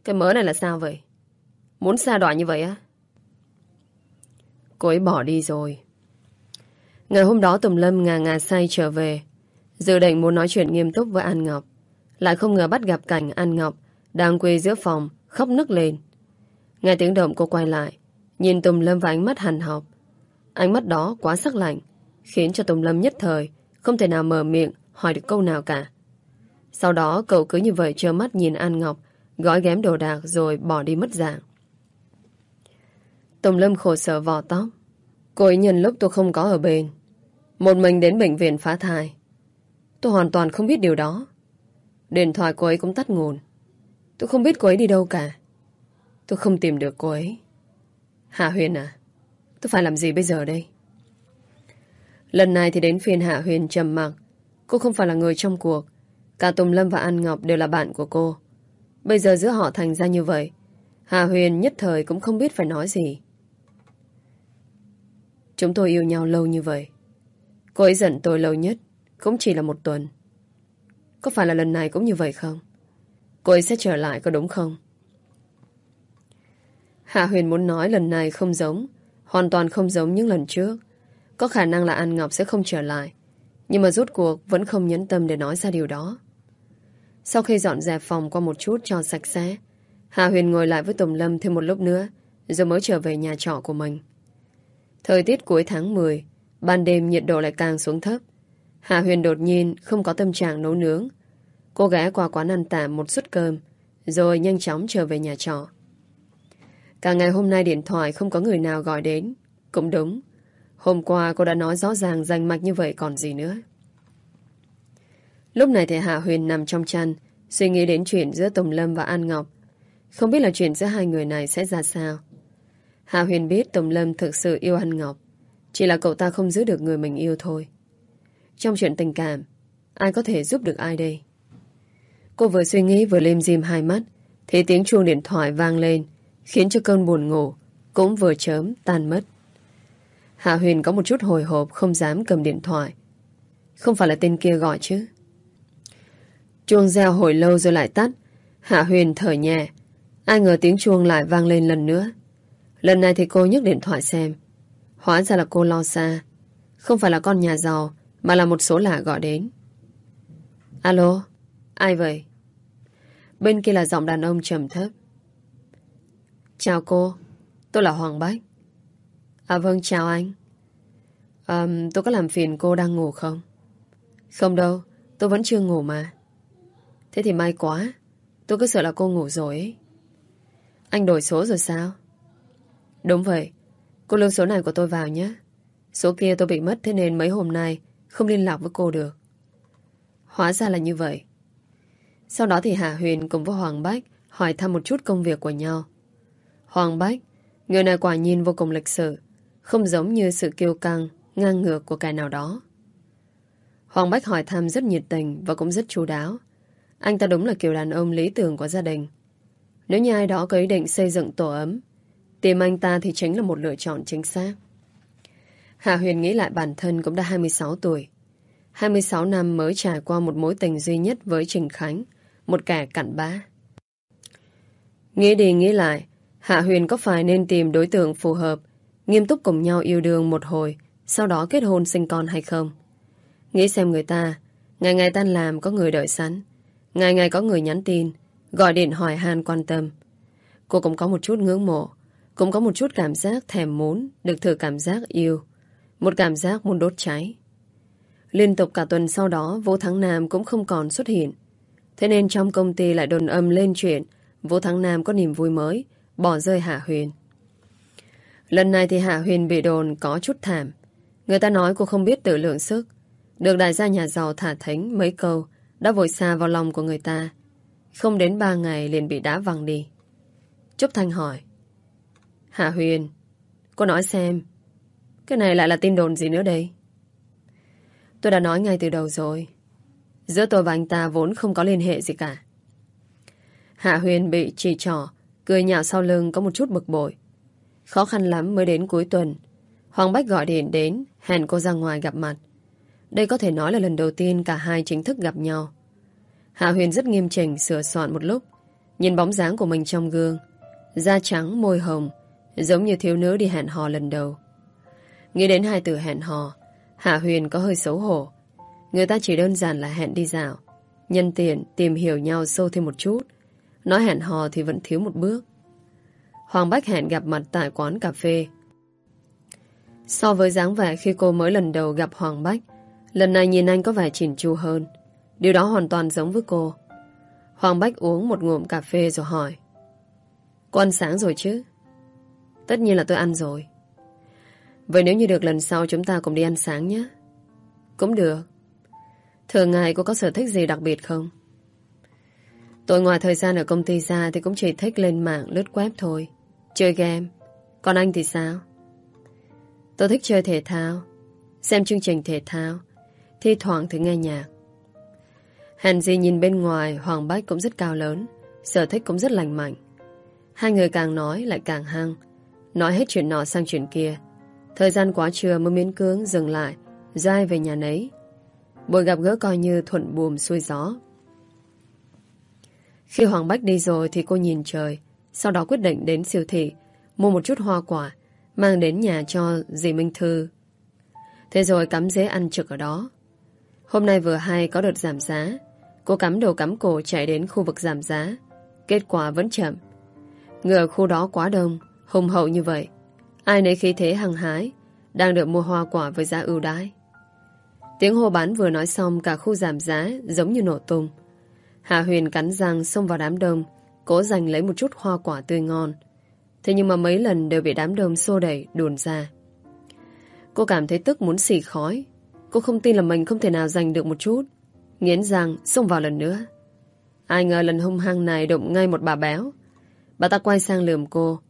Cái mớ này là sao vậy? Muốn xa đoạn như vậy á? Cô ấy bỏ đi rồi. Ngày hôm đó Tùng Lâm ngà ngà say trở về. Dự định muốn nói chuyện nghiêm túc với An Ngọc. Lại không ngờ bắt gặp cảnh An Ngọc đang quỳ giữa phòng, khóc nức lên. Nghe tiếng động cô quay lại, nhìn Tùng Lâm và ánh mắt hằn học. Ánh mắt đó quá sắc lạnh, khiến cho Tùng Lâm nhất thời không thể nào mở miệng hỏi được câu nào cả. Sau đó cậu cứ như vậy trơ mắt nhìn An Ngọc gói ghém đồ đạc rồi bỏ đi mất dạng. Tùng Lâm khổ sở vò tóc. Cô ấy nhân lúc tôi không có ở bên. Một mình đến bệnh viện phá thai. Tôi hoàn toàn không biết điều đó. Điện thoại cô ấy cũng tắt nguồn. Tôi không biết cô ấy đi đâu cả. Tôi không tìm được cô ấy. Hạ Huyền à? Tôi phải làm gì bây giờ đây? Lần này thì đến phiên Hạ Huyền trầm mặc. Cô không phải là người trong cuộc. Cả Tùng Lâm và An Ngọc đều là bạn của cô. Bây giờ giữa họ thành ra như vậy. Hạ Huyền nhất thời cũng không biết phải nói gì. Chúng tôi yêu nhau lâu như vậy. Cô ấy giận tôi lâu nhất cũng chỉ là một tuần. Có phải là lần này cũng như vậy không? Cô ấy sẽ trở lại có đúng không? Hạ Huyền muốn nói lần này không giống, hoàn toàn không giống những lần trước. Có khả năng là An Ngọc sẽ không trở lại. Nhưng mà rốt cuộc vẫn không nhấn tâm để nói ra điều đó. Sau khi dọn dẹp phòng qua một chút cho sạch sẽ, Hà Huyền ngồi lại với Tùng Lâm thêm một lúc nữa, rồi mới trở về nhà trọ của mình. Thời tiết cuối tháng 10, ban đêm nhiệt độ lại càng xuống thấp. Hà Huyền đột nhiên không có tâm trạng nấu nướng. Cô ghé qua quán ăn tạm một suất cơm, rồi nhanh chóng trở về nhà trọ. Cả ngày hôm nay điện thoại không có người nào gọi đến. Cũng đúng. Hôm qua cô đã nói rõ ràng danh mạch như vậy còn gì nữa. Lúc này thì Hạ Huyền nằm trong chăn, suy nghĩ đến chuyện giữa Tùng Lâm và An Ngọc. Không biết là chuyện giữa hai người này sẽ ra sao. Hạ Huyền biết Tùng Lâm thực sự yêu An Ngọc. Chỉ là cậu ta không giữ được người mình yêu thôi. Trong chuyện tình cảm, ai có thể giúp được ai đây? Cô vừa suy nghĩ vừa lim dim hai mắt, thì tiếng chuông điện thoại vang lên, khiến cho cơn buồn ngủ cũng vừa chớm tan mất. Hạ Huyền có một chút hồi hộp không dám cầm điện thoại. Không phải là tên kia gọi chứ. Chuông reo hồi lâu rồi lại tắt. Hạ Huyền thở nhẹ. Ai ngờ tiếng chuông lại vang lên lần nữa. Lần này thì cô nhấc điện thoại xem. Hóa ra là cô lo xa. Không phải là con nhà giàu, mà là một số lạ gọi đến. Alo, ai vậy? Bên kia là giọng đàn ông trầm thấp. Chào cô, tôi là Hoàng Bách. À vâng, chào anh. À, tôi có làm phiền cô đang ngủ không? Không đâu, tôi vẫn chưa ngủ mà. Thế thì may quá, tôi cứ sợ là cô ngủ rồi ấy. Anh đổi số rồi sao? Đúng vậy, cô lưu số này của tôi vào nhé. Số kia tôi bị mất thế nên mấy hôm nay không liên lạc với cô được. Hóa ra là như vậy. Sau đó thì Hà Huyền cùng với Hoàng Bách hỏi thăm một chút công việc của nhau. Hoàng Bách, người này quả nhìn vô cùng lịch sự, không giống như sự kiêu căng, ngang ngược của kẻ nào đó. Hoàng Bách hỏi thăm rất nhiệt tình và cũng rất chú đáo. Anh ta đúng là kiểu đàn ông lý tưởng của gia đình. Nếu như ai đó có ý định xây dựng tổ ấm, tìm anh ta thì chính là một lựa chọn chính xác. Hạ Huyền nghĩ lại bản thân cũng đã 26 tuổi. 26 năm mới trải qua một mối tình duy nhất với Trình Khánh, một kẻ cặn bã. Nghĩ đi nghĩ lại, Hạ Huyền có phải nên tìm đối tượng phù hợp, nghiêm túc cùng nhau yêu đương một hồi, sau đó kết hôn sinh con hay không? Nghĩ xem người ta, ngày ngày tan làm có người đợi sẵn, ngày ngày có người nhắn tin, gọi điện hỏi han quan tâm. Cô cũng có một chút ngưỡng mộ, cũng có một chút cảm giác thèm muốn được thử cảm giác yêu. Một cảm giác muốn đốt cháy. Liên tục cả tuần sau đó, Vũ Thắng Nam cũng không còn xuất hiện. Thế nên trong công ty lại đồn âm lên chuyện Vũ Thắng Nam có niềm vui mới, bỏ rơi Hạ Huyền. Lần này thì Hạ Huyền bị đồn có chút thảm. Người ta nói cô không biết tự lượng sức. Được đại gia nhà giàu thả thính mấy câu, đã vội xa vào lòng của người ta. Không đến ba ngày liền bị đá văng đi. Trúc Thanh hỏi. Hạ Huyền, cô nói xem, cái này lại là tin đồn gì nữa đây? Tôi đã nói ngay từ đầu rồi. Giữa tôi và anh ta vốn không có liên hệ gì cả. Hạ Huyền bị chỉ trỏ, cười nhạo sau lưng có một chút bực bội. Khó khăn lắm mới đến cuối tuần. Hoàng Bách gọi điện đến, hẹn cô ra ngoài gặp mặt. Đây có thể nói là lần đầu tiên cả hai chính thức gặp nhau. Hạ Huyền rất nghiêm chỉnh sửa soạn một lúc, nhìn bóng dáng của mình trong gương. Da trắng, môi hồng, giống như thiếu nữ đi hẹn hò lần đầu. Nghĩ đến hai từ hẹn hò, Hạ Huyền có hơi xấu hổ. Người ta chỉ đơn giản là hẹn đi dạo. Nhân tiện tìm hiểu nhau sâu thêm một chút. Nói hẹn hò thì vẫn thiếu một bước. Hoàng Bách hẹn gặp mặt tại quán cà phê. So với dáng vẻ khi cô mới lần đầu gặp Hoàng Bách, lần này nhìn anh có vẻ chỉn chu hơn. Điều đó hoàn toàn giống với cô. Hoàng Bách uống một ngụm cà phê rồi hỏi. Cô ăn sáng rồi chứ? Tất nhiên là tôi ăn rồi. Vậy nếu như được lần sau chúng ta cùng đi ăn sáng nhé. Cũng được. Thường ngày cô có sở thích gì đặc biệt không? Tôi ngoài thời gian ở công ty ra thì cũng chỉ thích lên mạng lướt web thôi. Chơi game. Còn anh thì sao? Tôi thích chơi thể thao. Xem chương trình thể thao. Thi thoảng thì nghe nhạc. Hàn gì nhìn bên ngoài Hoàng Bách cũng rất cao lớn. Sở thích cũng rất lành mạnh. Hai người càng nói lại càng hăng. Nói hết chuyện nọ sang chuyện kia. Thời gian quá trưa mới miễn cưỡng dừng lại, dai về nhà nấy. Buổi gặp gỡ coi như thuận buồm xuôi gió. Khi Hoàng Bách đi rồi thì cô nhìn trời, sau đó quyết định đến siêu thị, mua một chút hoa quả, mang đến nhà cho dì Minh Thư. Thế rồi cắm dế ăn trực ở đó. Hôm nay vừa hay có đợt giảm giá, cô cắm đầu cắm cổ chạy đến khu vực giảm giá. Kết quả vẫn chậm. Người ở khu đó quá đông, hùng hậu như vậy. Ai nấy khí thế hăng hái Đang được mua hoa quả với giá ưu đãi Tiếng hô bán vừa nói xong Cả khu giảm giá giống như nổ tung Hạ Huyền cắn răng xông vào đám đông Cố giành lấy một chút hoa quả tươi ngon Thế nhưng mà mấy lần đều bị đám đông xô đẩy, đùn ra. Cô cảm thấy tức muốn xì khói. Cô không tin là mình không thể nào giành được một chút. Nghiến răng, xông vào lần nữa. Ai ngờ lần hung hăng này đụng ngay một bà béo. Bà ta quay sang lườm cô,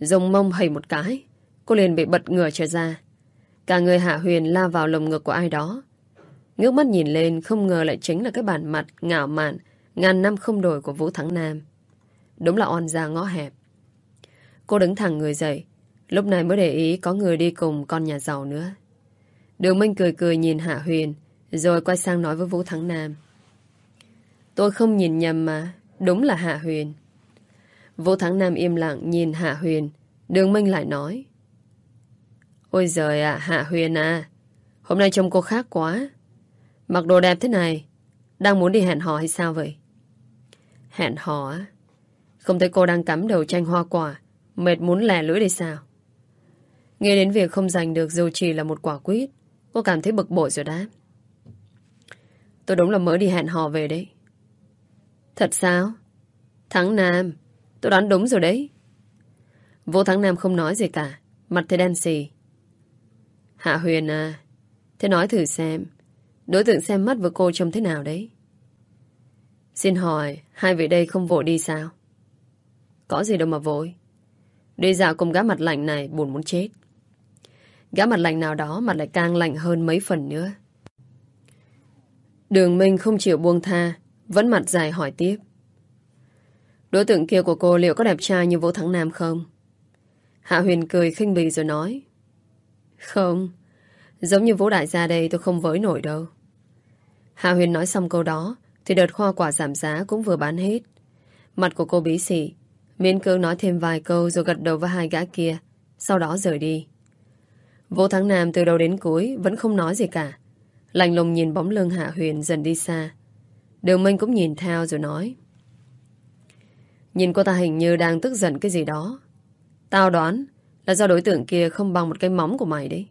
dùng mông hầy một cái. Cô liền bị bật ngửa trở ra. Cả người Hạ Huyền la vào lồng ngực của ai đó. Ngước mắt nhìn lên không ngờ lại chính là cái bản mặt ngạo mạn ngàn năm không đổi của Vũ Thắng Nam. Đúng là on ra ngõ hẹp. Cô đứng thẳng người dậy. Lúc này mới để ý có người đi cùng con nhà giàu nữa. Đường Minh cười cười nhìn Hạ Huyền rồi quay sang nói với Vũ Thắng Nam. Tôi không nhìn nhầm mà. Đúng là Hạ Huyền. Vũ Thắng Nam im lặng nhìn Hạ Huyền. Đường Minh lại nói. Ôi giời ạ, Hạ Huyền à. Hôm nay trông cô khác quá. Mặc đồ đẹp thế này. Đang muốn đi hẹn hò hay sao vậy? Hẹn hò á? Không thấy cô đang cắm đầu tranh hoa quả. Mệt muốn lè lưỡi đi sao? Nghe đến việc không giành được dù chỉ là một quả quýt. Cô cảm thấy bực bội rồi đáp. Tôi đúng là mới đi hẹn hò về đấy. Thật sao? Thắng Nam, tôi đoán đúng rồi đấy. Vô Thắng Nam không nói gì cả, mặt thấy đen xì. Hạ Huyền à, thế nói thử xem, đối tượng xem mắt với cô trông thế nào đấy? Xin hỏi, hai vị đây không vội đi sao? Có gì đâu mà vội. Đi dạo cùng gã mặt lạnh này buồn muốn chết. Gã mặt lạnh nào đó mặt lại càng lạnh hơn mấy phần nữa. Đường Minh không chịu buông tha, vẫn mặt dài hỏi tiếp. Đối tượng kia của cô liệu có đẹp trai như Vũ Thắng Nam không? Hạ Huyền cười khinh bỉ rồi nói. Không, giống như Vũ Đại gia đây tôi không với nổi đâu. Hạ Huyền nói xong câu đó, thì đợt khoa quả giảm giá cũng vừa bán hết. Mặt của cô bí xỉ, miễn cưỡng nói thêm vài câu rồi gật đầu với hai gã kia, sau đó rời đi. Vũ Thắng Nam từ đầu đến cuối vẫn không nói gì cả. lành lùng nhìn bóng lưng Hạ Huyền dần đi xa. Đường Minh cũng nhìn theo rồi nói. Nhìn cô ta hình như đang tức giận cái gì đó. Tao đoán là do đối tượng kia không bằng một cái móng của mày đấy.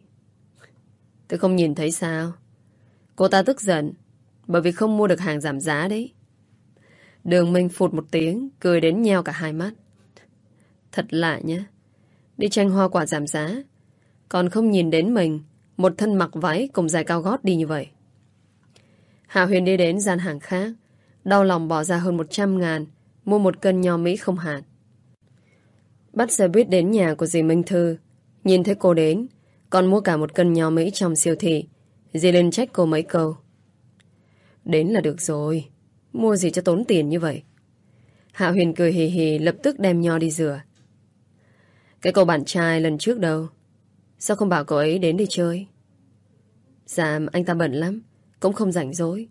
Tôi không nhìn thấy sao. Cô ta tức giận bởi vì không mua được hàng giảm giá đấy. Đường Minh phụt một tiếng, cười đến nheo cả hai mắt. Thật lạ nhé. Đi tranh hoa quả giảm giá, còn không nhìn đến mình, một thân mặc váy cùng dài cao gót đi như vậy. Hạ Huyền đi đến gian hàng khác, đau lòng bỏ ra hơn 100 ngàn, mua một cân nho Mỹ không hạt. Bắt xe buýt đến nhà của dì Minh Thư, nhìn thấy cô đến, còn mua cả một cân nho Mỹ trong siêu thị. Dì lên trách cô mấy câu. Đến là được rồi, mua gì cho tốn tiền như vậy. Hạ Huyền cười hì hì lập tức đem nho đi rửa. Cái cậu bạn trai lần trước đâu? Sao không bảo cậu ấy đến đi chơi? Dạ, anh ta bận lắm, cũng không rảnh rỗi.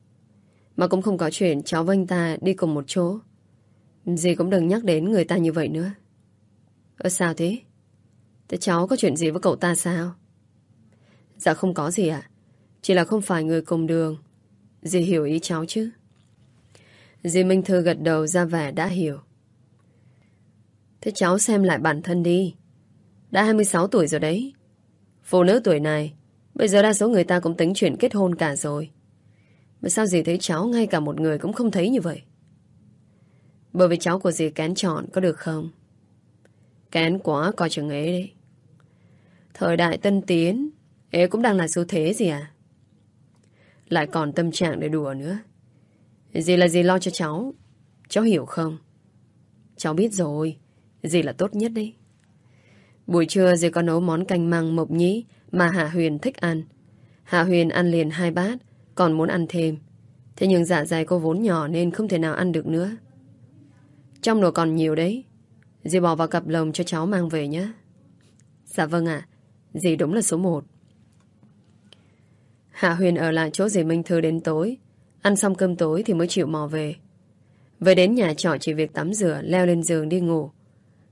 Mà cũng không có chuyện cháu với anh ta đi cùng một chỗ. Dì cũng đừng nhắc đến người ta như vậy nữa. Ơ sao thế? Thế cháu có chuyện gì với cậu ta sao? Dạ không có gì ạ. Chỉ là không phải người cùng đường. Dì hiểu ý cháu chứ? Dì Minh Thư gật đầu ra vẻ đã hiểu. Thế cháu xem lại bản thân đi. Đã 26 tuổi rồi đấy. Phụ nữ tuổi này, bây giờ đa số người ta cũng tính chuyện kết hôn cả rồi. Mà sao dì thấy cháu ngay cả một người cũng không thấy như vậy? Bởi vì cháu của dì kén chọn có được không? Kén quá coi chừng ấy đấy. Thời đại tân tiến, ấy cũng đang là xu thế gì à? Lại còn tâm trạng để đùa nữa. Dì là dì lo cho cháu. Cháu hiểu không? Cháu biết rồi. Dì là tốt nhất đấy. Buổi trưa dì có nấu món canh măng mộc nhĩ mà Hạ Huyền thích ăn. Hạ Huyền ăn liền hai bát, còn muốn ăn thêm. Thế nhưng dạ dày cô vốn nhỏ nên không thể nào ăn được nữa. Trong nồi còn nhiều đấy. Dì bỏ vào cặp lồng cho cháu mang về nhé. Dạ vâng ạ. Dì đúng là số một. Hạ Huyền ở lại chỗ dì Minh Thư đến tối. Ăn xong cơm tối thì mới chịu mò về. Về đến nhà trọ chỉ việc tắm rửa, leo lên giường đi ngủ.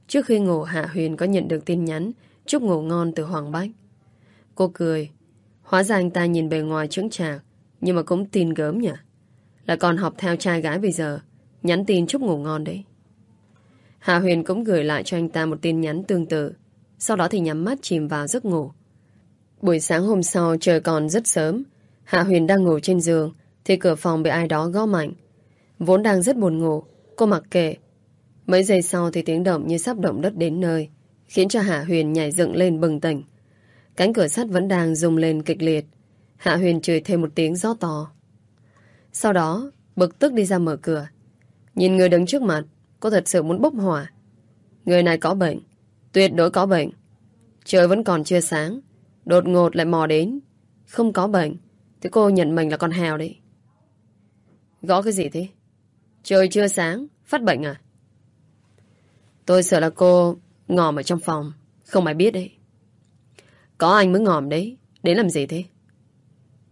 Trước khi ngủ Hạ Huyền có nhận được tin nhắn chúc ngủ ngon từ Hoàng Bách. Cô cười. Hóa ra anh ta nhìn bề ngoài trứng trạc, nhưng mà cũng tin gớm nhỉ. Là còn học theo trai gái bây giờ nhắn tin chúc ngủ ngon đấy. Hạ Huyền cũng gửi lại cho anh ta một tin nhắn tương tự. Sau đó thì nhắm mắt chìm vào giấc ngủ. Buổi sáng hôm sau trời còn rất sớm. Hạ Huyền đang ngủ trên giường thì cửa phòng bị ai đó gõ mạnh. Vốn đang rất buồn ngủ, cô mặc kệ. Mấy giây sau thì tiếng động như sắp động đất đến nơi, khiến cho Hạ Huyền nhảy dựng lên bừng tỉnh. Cánh cửa sắt vẫn đang rung lên kịch liệt. Hạ Huyền chửi thêm một tiếng gió to. Sau đó, bực tức đi ra mở cửa. Nhìn người đứng trước mặt, cô thật sự muốn bốc hỏa. Người này có bệnh, tuyệt đối có bệnh. Trời vẫn còn chưa sáng, đột ngột lại mò đến. Không có bệnh, thế cô nhận mình là con hào đấy. Gõ cái gì thế? Trời chưa sáng, phát bệnh à? Tôi sợ là cô ngòm ở trong phòng, không ai biết đấy. Có anh mới ngòm đấy, đến làm gì thế?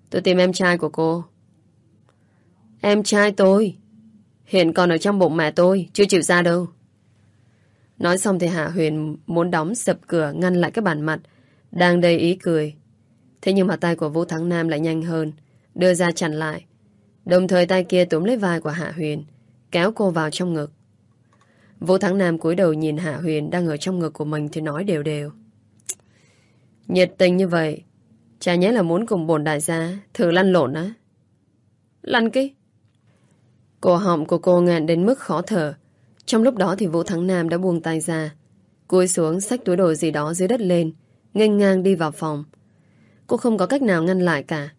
Tôi tìm em trai của cô. Em trai tôi? Hiện còn ở trong bụng mẹ tôi, chưa chịu ra đâu. Nói xong thì Hạ Huyền muốn đóng sập cửa ngăn lại cái bàn mặt, đang đầy ý cười. Thế nhưng mà tay của Vũ Thắng Nam lại nhanh hơn, đưa ra chặn lại. Đồng thời tay kia túm lấy vai của Hạ Huyền, kéo cô vào trong ngực. Vũ Thắng Nam cúi đầu nhìn Hạ Huyền đang ở trong ngực của mình thì nói đều đều. Nhiệt tình như vậy, chả nhẽ là muốn cùng bồn đại gia thử lăn lộn á. Lăn cái? Cổ họng của cô ngạn đến mức khó thở. Trong lúc đó thì Vũ Thắng Nam đã buông tay ra. Cúi xuống xách túi đồ gì đó dưới đất lên, nghênh ngang đi vào phòng. Cô không có cách nào ngăn lại cả.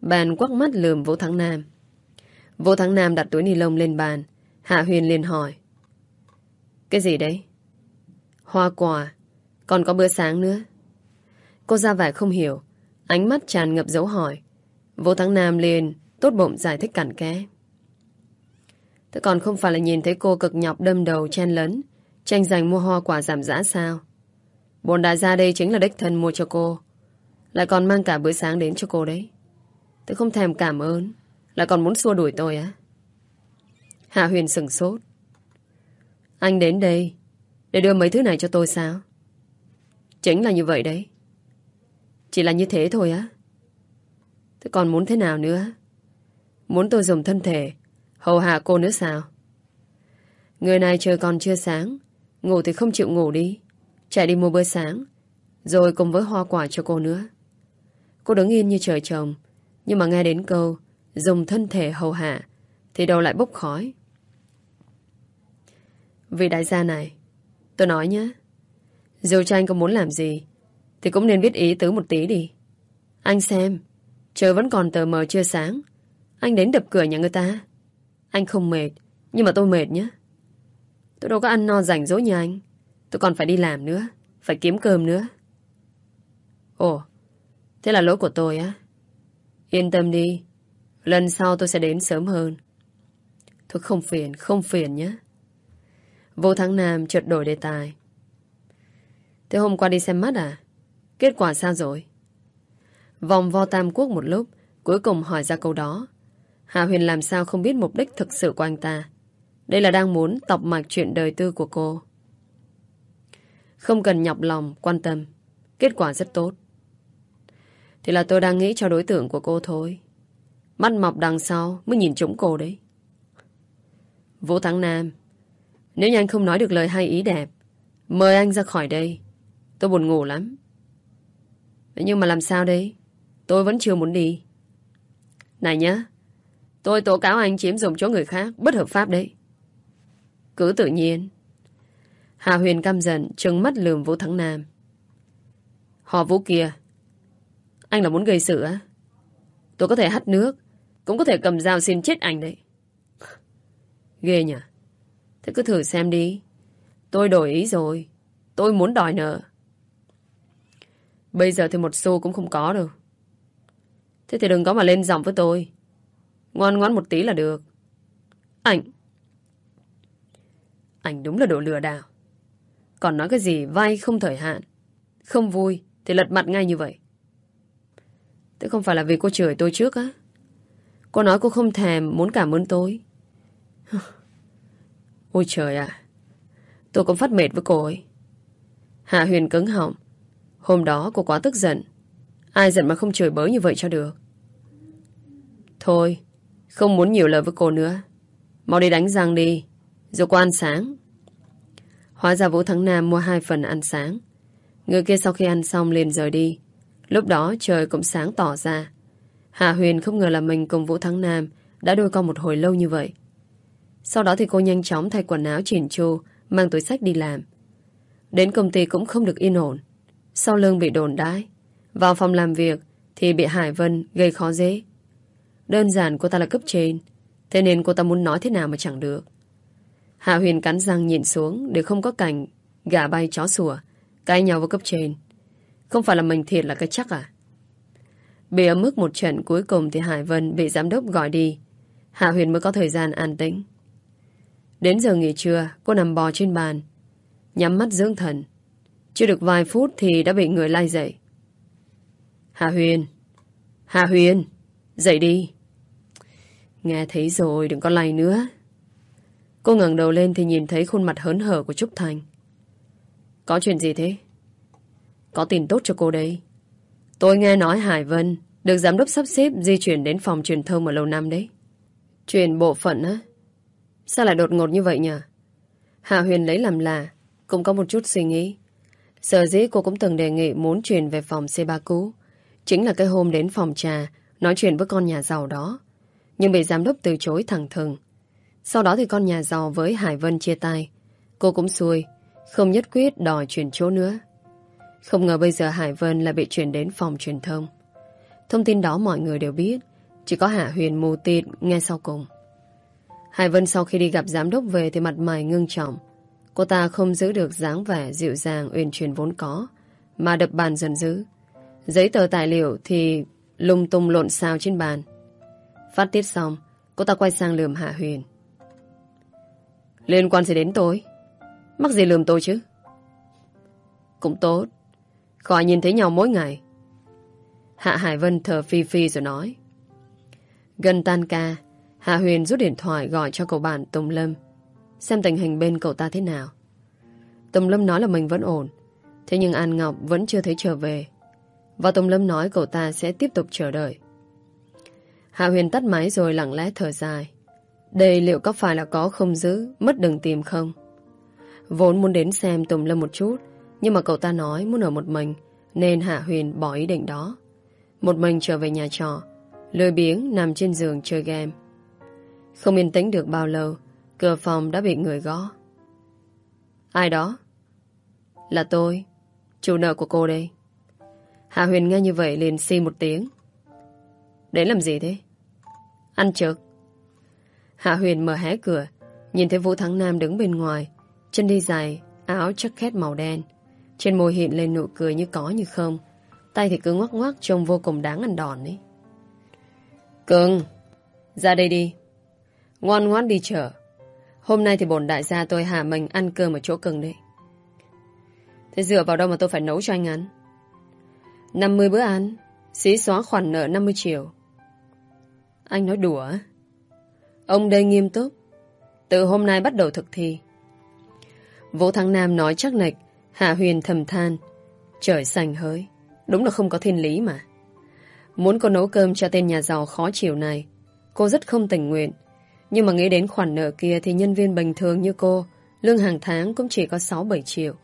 Bàn quắc mắt lườm Vũ Thắng Nam. Vũ Thắng Nam đặt túi ni lông lên bàn. Hạ Huyền liền hỏi. Cái gì đấy? Hoa quả. Còn có bữa sáng nữa. Cô ra vẻ không hiểu. Ánh mắt tràn ngập dấu hỏi. Vũ Thắng Nam liền tốt bụng giải thích cản kẽ. Thế còn không phải là nhìn thấy cô cực nhọc đâm đầu chen lấn, tranh giành mua hoa quả giảm giá sao? Bồn đại gia đây chính là đích thân mua cho cô. Lại còn mang cả bữa sáng đến cho cô đấy. Tôi không thèm cảm ơn. Lại còn muốn xua đuổi tôi á. Hạ Huyền sừng sốt. Anh đến đây để đưa mấy thứ này cho tôi sao? Chính là như vậy đấy. Chỉ là như thế thôi á. Thế còn muốn thế nào nữa? Muốn tôi dùng thân thể, Hầu hạ cô nữa sao? Người này trời còn chưa sáng, Ngủ thì không chịu ngủ đi Chạy đi mua bữa sáng, Rồi cùng với hoa quả cho cô nữa. Cô đứng yên như trời trồng, Nhưng mà nghe đến câu, Dùng thân thể hầu hạ Thì đầu lại bốc khói. Vì đại gia này, Tôi nói nhé, Dù cho anh có muốn làm gì, Thì cũng nên biết ý tứ một tí đi. Anh xem, Trời vẫn còn tờ mờ chưa sáng, Anh đến đập cửa nhà người ta. Anh không mệt, Nhưng mà tôi mệt nhé. Tôi đâu có ăn no rảnh rỗi như anh. Tôi còn phải đi làm nữa, Phải kiếm cơm nữa. Ồ, Thế là lỗi của tôi á. Yên tâm đi, Lần sau tôi sẽ đến sớm hơn. Thôi không phiền Không phiền nhé. Vô Thắng Nam chợt đổi đề tài. Thế hôm qua đi xem mắt à? Kết quả sao rồi? Vòng vo Tam Quốc một lúc, Cuối cùng hỏi ra câu đó. Hạ Huyền làm sao không biết mục đích thực sự của anh ta. Đây là đang muốn tọc mạch chuyện đời tư của cô. Không cần nhọc lòng, quan tâm. Kết quả rất tốt. Thì là tôi đang nghĩ cho đối tượng của cô thôi. Mắt mọc đằng sau mới nhìn trúng cô đấy. Vũ Thắng Nam Nếu như anh không nói được lời hay ý đẹp Mời anh ra khỏi đây Tôi buồn ngủ lắm Nhưng mà làm sao đấy Tôi vẫn chưa muốn đi Này nhá Tôi tố cáo anh chiếm dụng chỗ người khác Bất hợp pháp đấy Cứ tự nhiên Hà Huyền căm giận, trừng mắt lườm Vũ Thắng Nam. Họ Vũ kia, Anh là muốn gây sự á? Tôi có thể hắt nước, Cũng có thể cầm dao xin chết anh đấy. [laughs] Ghê nhỉ Thế cứ thử xem đi. Tôi đổi ý rồi, Tôi muốn đòi nợ. Bây giờ thì một xu cũng không có đâu. Thế thì đừng có mà lên giọng với tôi. Ngoan ngoãn một tí là được. Anh. Anh đúng là đồ lừa đảo. Còn nói cái gì vay không thời hạn. Không vui thì lật mặt ngay như vậy. Thế không phải là vì cô chửi tôi trước á. Cô nói cô không thèm muốn cảm ơn tôi. [sighs] Ôi trời ạ. Tôi cũng phát mệt với cô ấy. Hạ Huyền cứng họng. Hôm đó cô quá tức giận. Ai giận mà không chửi bới như vậy cho được. Thôi, không muốn nhiều lời với cô nữa Mau đi đánh răng đi Rồi qua ăn sáng Hóa ra Vũ Thắng Nam mua hai phần ăn sáng Người kia sau khi ăn xong liền rời đi Lúc đó trời cũng sáng tỏ ra Hạ Huyền không ngờ là mình cùng Vũ Thắng Nam Đã đôi con một hồi lâu như vậy Sau đó thì cô nhanh chóng thay quần áo chỉnh chu, Mang túi sách đi làm Đến công ty cũng không được yên ổn. Sau lưng bị đồn đái. Vào phòng làm việc thì bị Hải Vân gây khó dễ. Đơn giản cô ta là cấp trên. Thế nên cô ta muốn nói thế nào mà chẳng được. Hạ Huyền cắn răng nhìn xuống để không có cảnh gà bay chó sủa, cãi nhau với cấp trên. Không phải là mình thiệt là cái chắc à? Bị ấm mức một trận cuối cùng thì Hải Vân bị giám đốc gọi đi. Hạ Huyền mới có thời gian an tĩnh. Đến giờ nghỉ trưa, cô nằm bò trên bàn, nhắm mắt dưỡng thần. Chưa được vài phút thì đã bị người lai dậy. Hạ Huyền! Hạ Huyền! Dậy đi! Nghe thấy rồi, đừng có lay nữa. Cô ngẩng đầu lên thì nhìn thấy khuôn mặt hớn hở của Trúc Thành. Có chuyện gì thế? Có tin tốt cho cô đấy. Tôi nghe nói Hải Vân được giám đốc sắp xếp di chuyển đến phòng truyền thông ở lâu Năm đấy. Chuyển bộ phận á? Sao lại đột ngột như vậy nhỉ? Hạ Huyền lấy làm là cũng có một chút suy nghĩ. Sở dĩ cô cũng từng đề nghị muốn chuyển về phòng C3 cũ. Chính là cái hôm đến phòng trà, nói chuyện với con nhà giàu đó. Nhưng bị giám đốc từ chối thẳng thừng. Sau đó thì con nhà giàu với Hải Vân chia tay. Cô cũng xui, không nhất quyết đòi chuyển chỗ nữa. Không ngờ bây giờ Hải Vân lại bị chuyển đến phòng truyền thông. Thông tin đó mọi người đều biết, chỉ có Hạ Huyền mù tịt nghe sau cùng. Hải Vân sau khi đi gặp giám đốc về thì mặt mày ngưng trọng. Cô ta không giữ được dáng vẻ dịu dàng uyển chuyển vốn có, mà đập bàn dần dữ. Giấy tờ tài liệu thì lung tung lộn xào trên bàn. Phát tiết xong, cô ta quay sang lườm Hạ Huyền. Liên quan gì đến tôi? Mắc gì lườm tôi chứ? Cũng tốt. Khỏi nhìn thấy nhau mỗi ngày. Hạ Hải Vân thở phi phi rồi nói. Gần tan ca, Hạ Huyền rút điện thoại gọi cho cậu bạn Tùng Lâm. Xem tình hình bên cậu ta thế nào. Tùng Lâm nói là mình vẫn ổn. Thế nhưng An Ngọc vẫn chưa thấy trở về. Và Tùng Lâm nói cậu ta sẽ tiếp tục chờ đợi. Hạ Huyền tắt máy rồi lặng lẽ thở dài. Đây liệu có phải là có không giữ, mất đừng tìm không? Vốn muốn đến xem Tùng Lâm một chút, nhưng mà cậu ta nói muốn ở một mình, nên Hạ Huyền bỏ ý định đó. Một mình trở về nhà trọ, lười biếng nằm trên giường chơi game. Không yên tĩnh được bao lâu, cửa phòng đã bị người gõ. Ai đó? Là tôi, chủ nợ của cô đây. Hạ Huyền nghe như vậy liền xi một tiếng. Đến làm gì thế? Ăn trực. Hạ Huyền mở hé cửa, nhìn thấy Vũ Thắng Nam đứng bên ngoài, chân đi dài, áo khét màu đen. Trên môi hiện lên nụ cười như có như không. Tay thì cứ ngoắc ngoắc trông vô cùng đáng ăn đòn ấy. Cưng, ra đây đi. Ngoan ngoan đi chợ. Hôm nay thì bổn đại gia tôi hạ mình ăn cơm ở chỗ cưng đấy. Thế dựa vào đâu mà tôi phải nấu cho anh ăn? 50 bữa ăn, xí xóa khoản nợ 50 triệu. Anh nói đùa á? Ông đây nghiêm túc. Từ hôm nay bắt đầu thực thi. Vũ Thắng Nam nói chắc nịch, Hạ Huyền thầm than. Trời sành hơi, đúng là không có thiên lý mà. Muốn cô nấu cơm cho tên nhà giàu khó chịu này, cô rất không tình nguyện. Nhưng mà nghĩ đến khoản nợ kia thì nhân viên bình thường như cô, lương hàng tháng cũng chỉ có 6-7 triệu.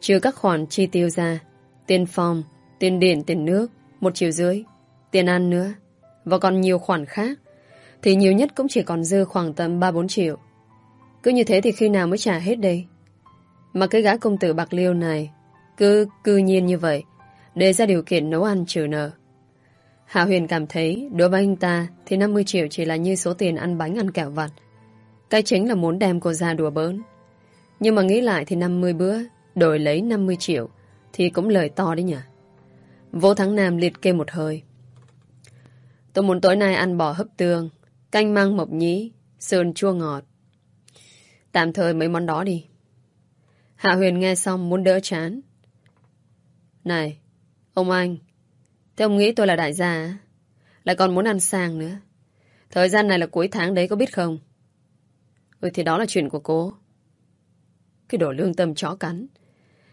Trừ các khoản chi tiêu ra, tiền phòng, tiền điện, tiền nước, một triệu dưới, tiền ăn nữa, và còn nhiều khoản khác thì nhiều nhất cũng chỉ còn dư khoảng tầm 3-4 triệu. Cứ như thế thì khi nào mới trả hết đây? Mà cái gã công tử bạc liêu này cứ cư nhiên như vậy, để ra điều kiện nấu ăn trừ nợ. Hạ Huyền cảm thấy đối với anh ta thì 50 triệu chỉ là như số tiền ăn bánh, ăn kẹo vặt. Cái chính là muốn đem cô ra đùa bớn. Nhưng mà nghĩ lại thì 50 bữa, đổi lấy 50 triệu thì cũng lời to đấy nhỉ. Vô Thắng Nam liệt kê một hơi. Tôi muốn tối nay ăn bò hấp tương Canh măng mộc nhí, sườn chua ngọt. Tạm thời mấy món đó đi. Hạ Huyền nghe xong muốn đỡ chán. Này, ông anh, thế ông nghĩ tôi là đại gia Lại còn muốn ăn sang nữa. Thời gian này là cuối tháng đấy có biết không? Ừ thì đó là chuyện của cô. Cái đồ lương tâm chó cắn.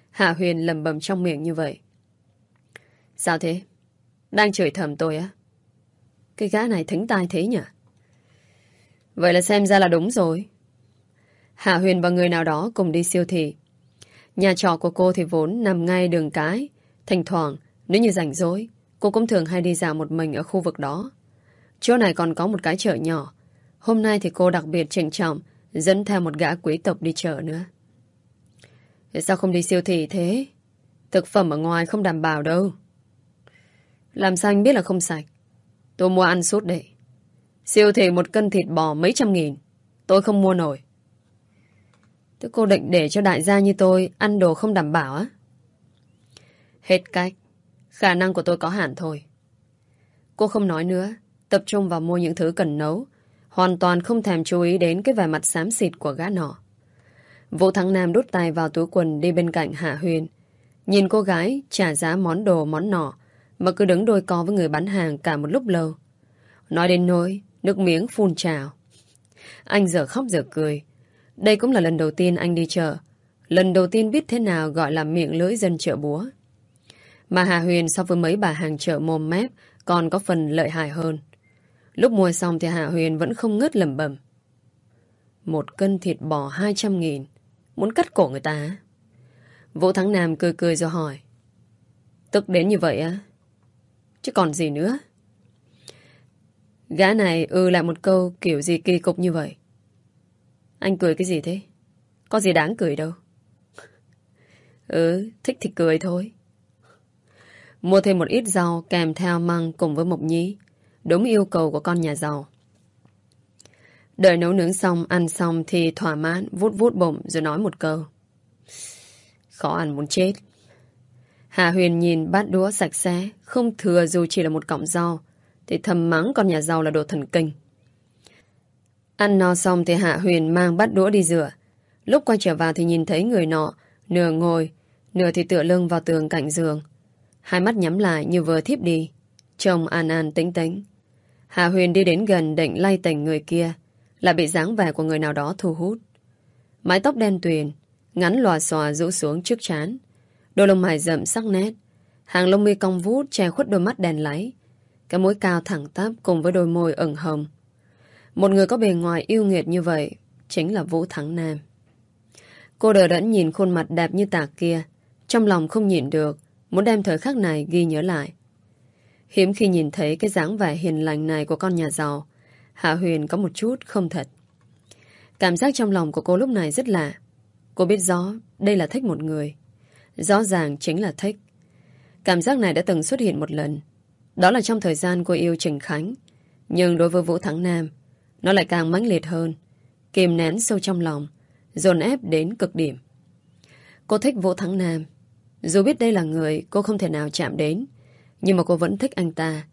Hạ Huyền lầm bầm trong miệng như vậy. Sao thế? Đang chửi thầm tôi á? Cái gã này thính tai thế nhỉ? Vậy là xem ra là đúng rồi. Hạ Huyền và người nào đó cùng đi siêu thị. Nhà trọ của cô thì vốn nằm ngay đường cái. Thỉnh thoảng, nếu như rảnh rỗi, cô cũng thường hay đi dạo một mình ở khu vực đó. Chỗ này còn có một cái chợ nhỏ. Hôm nay thì cô đặc biệt trịnh trọng dẫn theo một gã quý tộc đi chợ nữa. Thế sao không đi siêu thị thế? Thực phẩm ở ngoài không đảm bảo đâu. Làm sao anh biết là không sạch? Tôi mua ăn suốt đấy. Siêu thị một cân thịt bò mấy trăm nghìn. Tôi không mua nổi. Thế cô định để cho đại gia như tôi ăn đồ không đảm bảo á? Hết cách. Khả năng của tôi có hạn thôi. Cô không nói nữa. Tập trung vào mua những thứ cần nấu. Hoàn toàn không thèm chú ý đến cái vẻ mặt xám xịt của gã nọ. Vũ Thắng Nam đút tay vào túi quần đi bên cạnh Hạ Huyền. Nhìn cô gái trả giá món đồ món nọ mà cứ đứng đôi co với người bán hàng cả một lúc lâu. Nói đến nỗi, nước miếng phun trào. Anh giờ khóc giờ cười. Đây cũng là lần đầu tiên anh đi chợ. Lần đầu tiên biết thế nào gọi là miệng lưỡi dân chợ búa. Mà Hà Huyền so với mấy bà hàng chợ mồm mép còn có phần lợi hại hơn. Lúc mua xong thì Hà Huyền vẫn không ngớt lẩm bẩm. Một cân thịt bò 200 nghìn. Muốn cắt cổ người ta Vũ Thắng Nam cười cười rồi hỏi. Tức đến như vậy á? Chứ còn gì nữa? Gã này ư lại một câu kiểu gì kỳ cục như vậy. Anh cười cái gì thế? Có gì đáng cười đâu. [laughs] Ừ, thích thì cười thôi. Mua thêm một ít rau kèm theo măng cùng với mộc nhí. Đúng yêu cầu của con nhà giàu. Đợi nấu nướng xong, ăn xong thì thỏa mãn, vút vút bụng rồi nói một câu. Khó ăn muốn chết. Hà Huyền nhìn bát đũa sạch sẽ, không thừa dù chỉ là một cọng rau, thì thầm mắng con nhà giàu là đồ thần kinh. Ăn no xong thì Hạ Huyền mang bát đũa đi rửa. Lúc quay trở vào thì nhìn thấy người nọ, nửa ngồi, nửa thì tựa lưng vào tường cạnh giường. Hai mắt nhắm lại như vừa thiếp đi. Trông an an tính tính. Hạ Huyền đi đến gần định lay tỉnh người kia, là bị dáng vẻ của người nào đó thu hút. Mái tóc đen tuyền, ngắn lòa xòa rũ xuống trước chán. Đôi lông mày rậm sắc nét, hàng lông mi cong vút che khuất đôi mắt đèn láy. Cái mũi cao thẳng tắp cùng với đôi môi ửng hồng. Một người có bề ngoài yêu nghiệt như vậy chính là Vũ Thắng Nam. Cô đờ đẫn nhìn khuôn mặt đẹp như tạc kia, trong lòng không nhìn được, muốn đem thời khắc này ghi nhớ lại. Hiếm khi nhìn thấy cái dáng vẻ hiền lành này của con nhà giàu, Hạ Huyền có một chút không thật. Cảm giác trong lòng của cô lúc này rất lạ. Cô biết rõ đây là thích một người. Rõ ràng chính là thích. Cảm giác này đã từng xuất hiện một lần. Đó là trong thời gian cô yêu Trình Khánh. Nhưng đối với Vũ Thắng Nam, nó lại càng mãnh liệt hơn. Kìm nén sâu trong lòng, dồn ép đến cực điểm. Cô thích Vũ Thắng Nam. Dù biết đây là người cô không thể nào chạm đến, nhưng mà cô vẫn thích anh ta.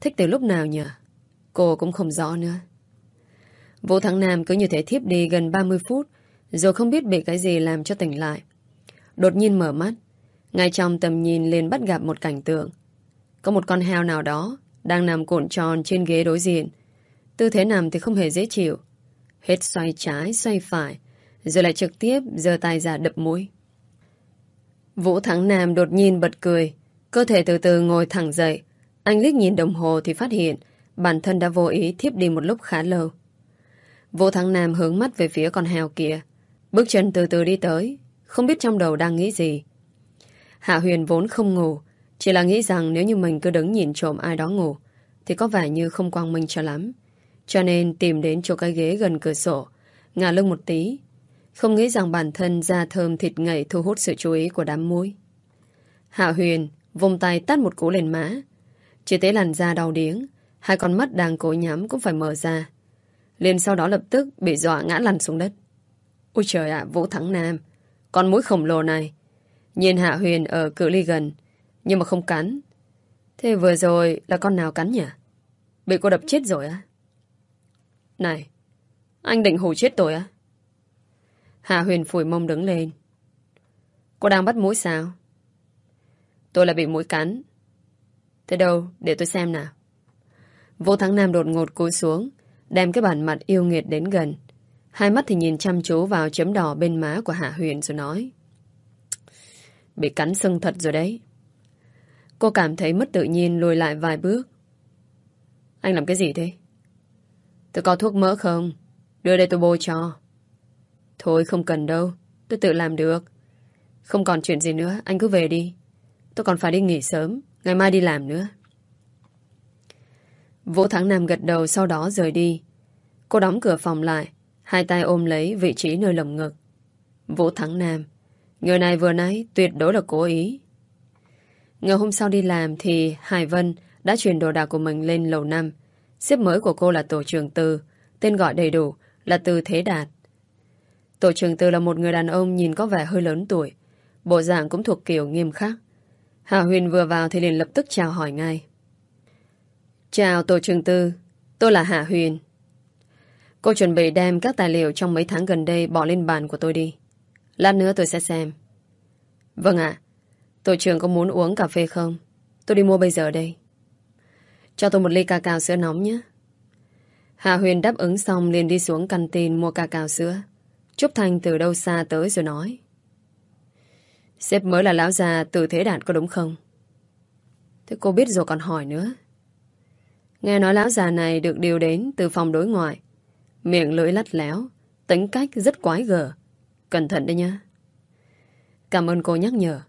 Thích từ lúc nào nhỉ? Cô cũng không rõ nữa. Vũ Thắng Nam cứ như thế thiếp đi gần 30 phút, rồi không biết bị cái gì làm cho tỉnh lại. Đột nhiên mở mắt, ngay trong tầm nhìn liền bắt gặp một cảnh tượng. Có một con heo nào đó đang nằm cuộn tròn trên ghế đối diện. Tư thế nằm thì không hề dễ chịu. Hết xoay trái, xoay phải, rồi lại trực tiếp giơ tay ra đập mũi. Vũ Thắng Nam đột nhiên bật cười, cơ thể từ từ ngồi thẳng dậy. Anh liếc nhìn đồng hồ thì phát hiện bản thân đã vô ý thiếp đi một lúc khá lâu. Vũ Thắng Nam hướng mắt về phía con heo kia. Bước chân từ từ đi tới, không biết trong đầu đang nghĩ gì. Hạ Huyền vốn không ngủ, chỉ là nghĩ rằng nếu như mình cứ đứng nhìn trộm ai đó ngủ, thì có vẻ như không quang minh cho lắm. Cho nên tìm đến chỗ cái ghế gần cửa sổ, ngả lưng một tí. Không nghĩ rằng bản thân da thơm thịt ngậy thu hút sự chú ý của đám mũi Hạ Huyền vùng tay tắt một cú lên má. Chỉ thấy làn da đau điếng, hai con mắt đang cố nhắm cũng phải mở ra. liền sau đó lập tức bị dọa ngã lăn xuống đất. Ôi trời ạ, Vũ Thắng Nam, con mũi khổng lồ này. Nhìn Hạ Huyền ở cự ly gần, nhưng mà không cắn. Thế vừa rồi là con nào cắn nhỉ? Bị cô đập chết rồi á? Này, anh định hù chết tôi á? Hạ Huyền phủi mông đứng lên. Cô đang bắt mũi sao? Tôi là bị mũi cắn. Thế đâu, để tôi xem nào. Vô Thắng Nam đột ngột cúi xuống, đem cái bản mặt yêu nghiệt đến gần. Hai mắt thì nhìn chăm chú vào chấm đỏ bên má của Hạ Huyền rồi nói. Bị cắn sưng thật rồi đấy. Cô cảm thấy mất tự nhiên lùi lại vài bước. Anh làm cái gì thế? Tôi có thuốc mỡ không? Đưa đây tôi bôi cho. Thôi, không cần đâu. Tôi tự làm được. Không còn chuyện gì nữa. Anh cứ về đi. Tôi còn phải đi nghỉ sớm. Ngày mai đi làm nữa. Vũ Thắng Nam gật đầu sau đó rời đi. Cô đóng cửa phòng lại. Hai tay ôm lấy vị trí nơi lồng ngực. Vũ Thắng Nam, Người này vừa nãy tuyệt đối là cố ý. Ngày hôm sau đi làm thì Hải Vân đã chuyển đồ đạc của mình lên lầu 5. Xếp mới của cô là Tổ trưởng Tư, tên gọi đầy đủ là Tư Thế Đạt. Tổ trưởng Tư là một người đàn ông nhìn có vẻ hơi lớn tuổi, bộ dạng cũng thuộc kiểu nghiêm khắc. Hà Huyền vừa vào thì liền lập tức chào hỏi ngay. Chào Tổ trưởng Tư, tôi là Hạ Huyền. Cô chuẩn bị đem các tài liệu trong mấy tháng gần đây bỏ lên bàn của tôi đi. Lát nữa tôi sẽ xem. Vâng ạ. Tổ trưởng có muốn uống cà phê không? Tôi đi mua bây giờ đây. Cho tôi một ly cà cao sữa nóng nhé. Hạ Huyền đáp ứng xong liền đi xuống căn tin mua cà cao sữa. Trúc Thanh từ đâu xa tới rồi nói. Sếp mới là lão già từ thế đạt có đúng không? Thế cô biết rồi còn hỏi nữa. Nghe nói lão già này được điều đến từ phòng đối ngoại. Miệng lưỡi lắt léo, tính cách rất quái gở. Cẩn thận đấy nhá. Cảm ơn cô nhắc nhở.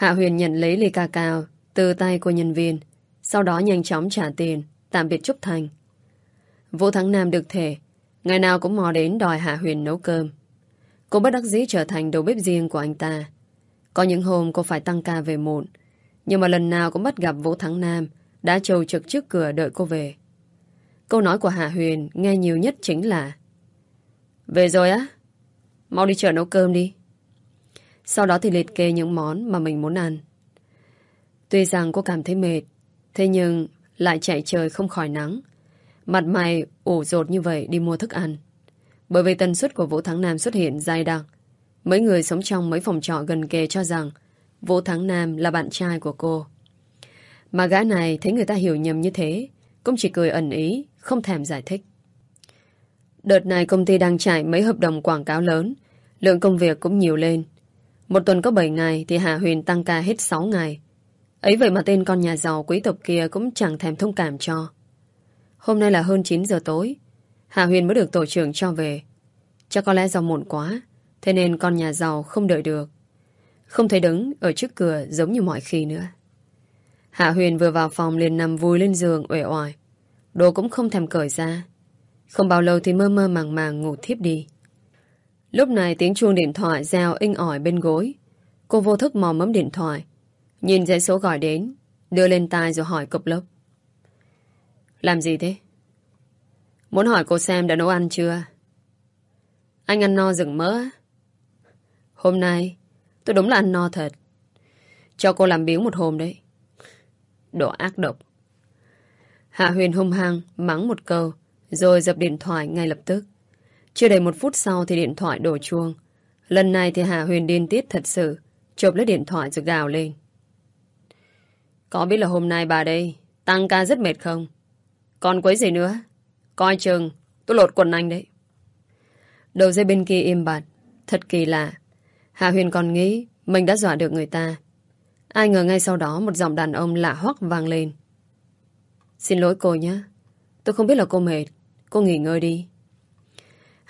Hạ Huyền nhận lấy ly ca cao từ tay của nhân viên, sau đó nhanh chóng trả tiền, tạm biệt Trúc Thành. Vũ Thắng Nam được thể, ngày nào cũng mò đến đòi Hạ Huyền nấu cơm. Cô bất đắc dĩ trở thành đầu bếp riêng của anh ta. Có những hôm cô phải tăng ca về muộn, nhưng mà lần nào cũng bắt gặp Vũ Thắng Nam đã trầu trực trước cửa đợi cô về. Câu nói của Hạ Huyền nghe nhiều nhất chính là Về rồi á? Mau đi chợ nấu cơm đi. Sau đó thì liệt kê những món mà mình muốn ăn. Tuy rằng cô cảm thấy mệt, thế nhưng lại chạy trời không khỏi nắng. Mặt mày ủ rột như vậy đi mua thức ăn. Bởi vì tần suất của Vũ Thắng Nam xuất hiện dày đặc. Mấy người sống trong mấy phòng trọ gần kề cho rằng Vũ Thắng Nam là bạn trai của cô. Mà gã này thấy người ta hiểu nhầm như thế, cũng chỉ cười ẩn ý, không thèm giải thích. Đợt này công ty đang chạy mấy hợp đồng quảng cáo lớn, lượng công việc cũng nhiều lên. Một tuần có 7 ngày thì Hạ Huyền tăng ca hết 6 ngày. Ấy vậy mà tên con nhà giàu quý tộc kia cũng chẳng thèm thông cảm cho. Hôm nay là hơn 9 giờ tối, Hạ Huyền mới được tổ trưởng cho về. Chắc có lẽ do muộn quá, thế nên con nhà giàu không đợi được. Không thấy đứng ở trước cửa giống như mọi khi nữa. Hạ Huyền vừa vào phòng liền nằm vùi lên giường uể oải. Đồ cũng không thèm cởi ra. Không bao lâu thì mơ mơ màng màng ngủ thiếp đi. Lúc này tiếng chuông điện thoại reo inh ỏi bên gối. Cô vô thức mò mẫm điện thoại. Nhìn dãy số gọi đến, đưa lên tai rồi hỏi cục lốc. Làm gì thế? Muốn hỏi cô xem đã nấu ăn chưa? Anh ăn no rừng mỡ Hôm nay Tôi đúng là ăn no thật Cho cô làm biếng một hôm đấy Đồ ác độc Hạ Huyền hung hăng Mắng một câu Rồi dập điện thoại ngay lập tức chưa đầy một phút sau thì điện thoại đổ chuông. Lần này thì Hà Huyền điên tiết thật sự, Chộp lấy điện thoại rồi gào lên. Có biết là hôm nay bà đây, Tăng ca rất mệt không? Còn quấy gì nữa? Coi chừng, tôi lột quần anh đấy. Đầu dây bên kia im bặt, Thật kỳ lạ. Hà Huyền còn nghĩ mình đã dọa được người ta. Ai ngờ ngay sau đó Một giọng đàn ông lạ hoắc vang lên. Xin lỗi cô nhé, Tôi không biết là cô mệt, Cô nghỉ ngơi đi.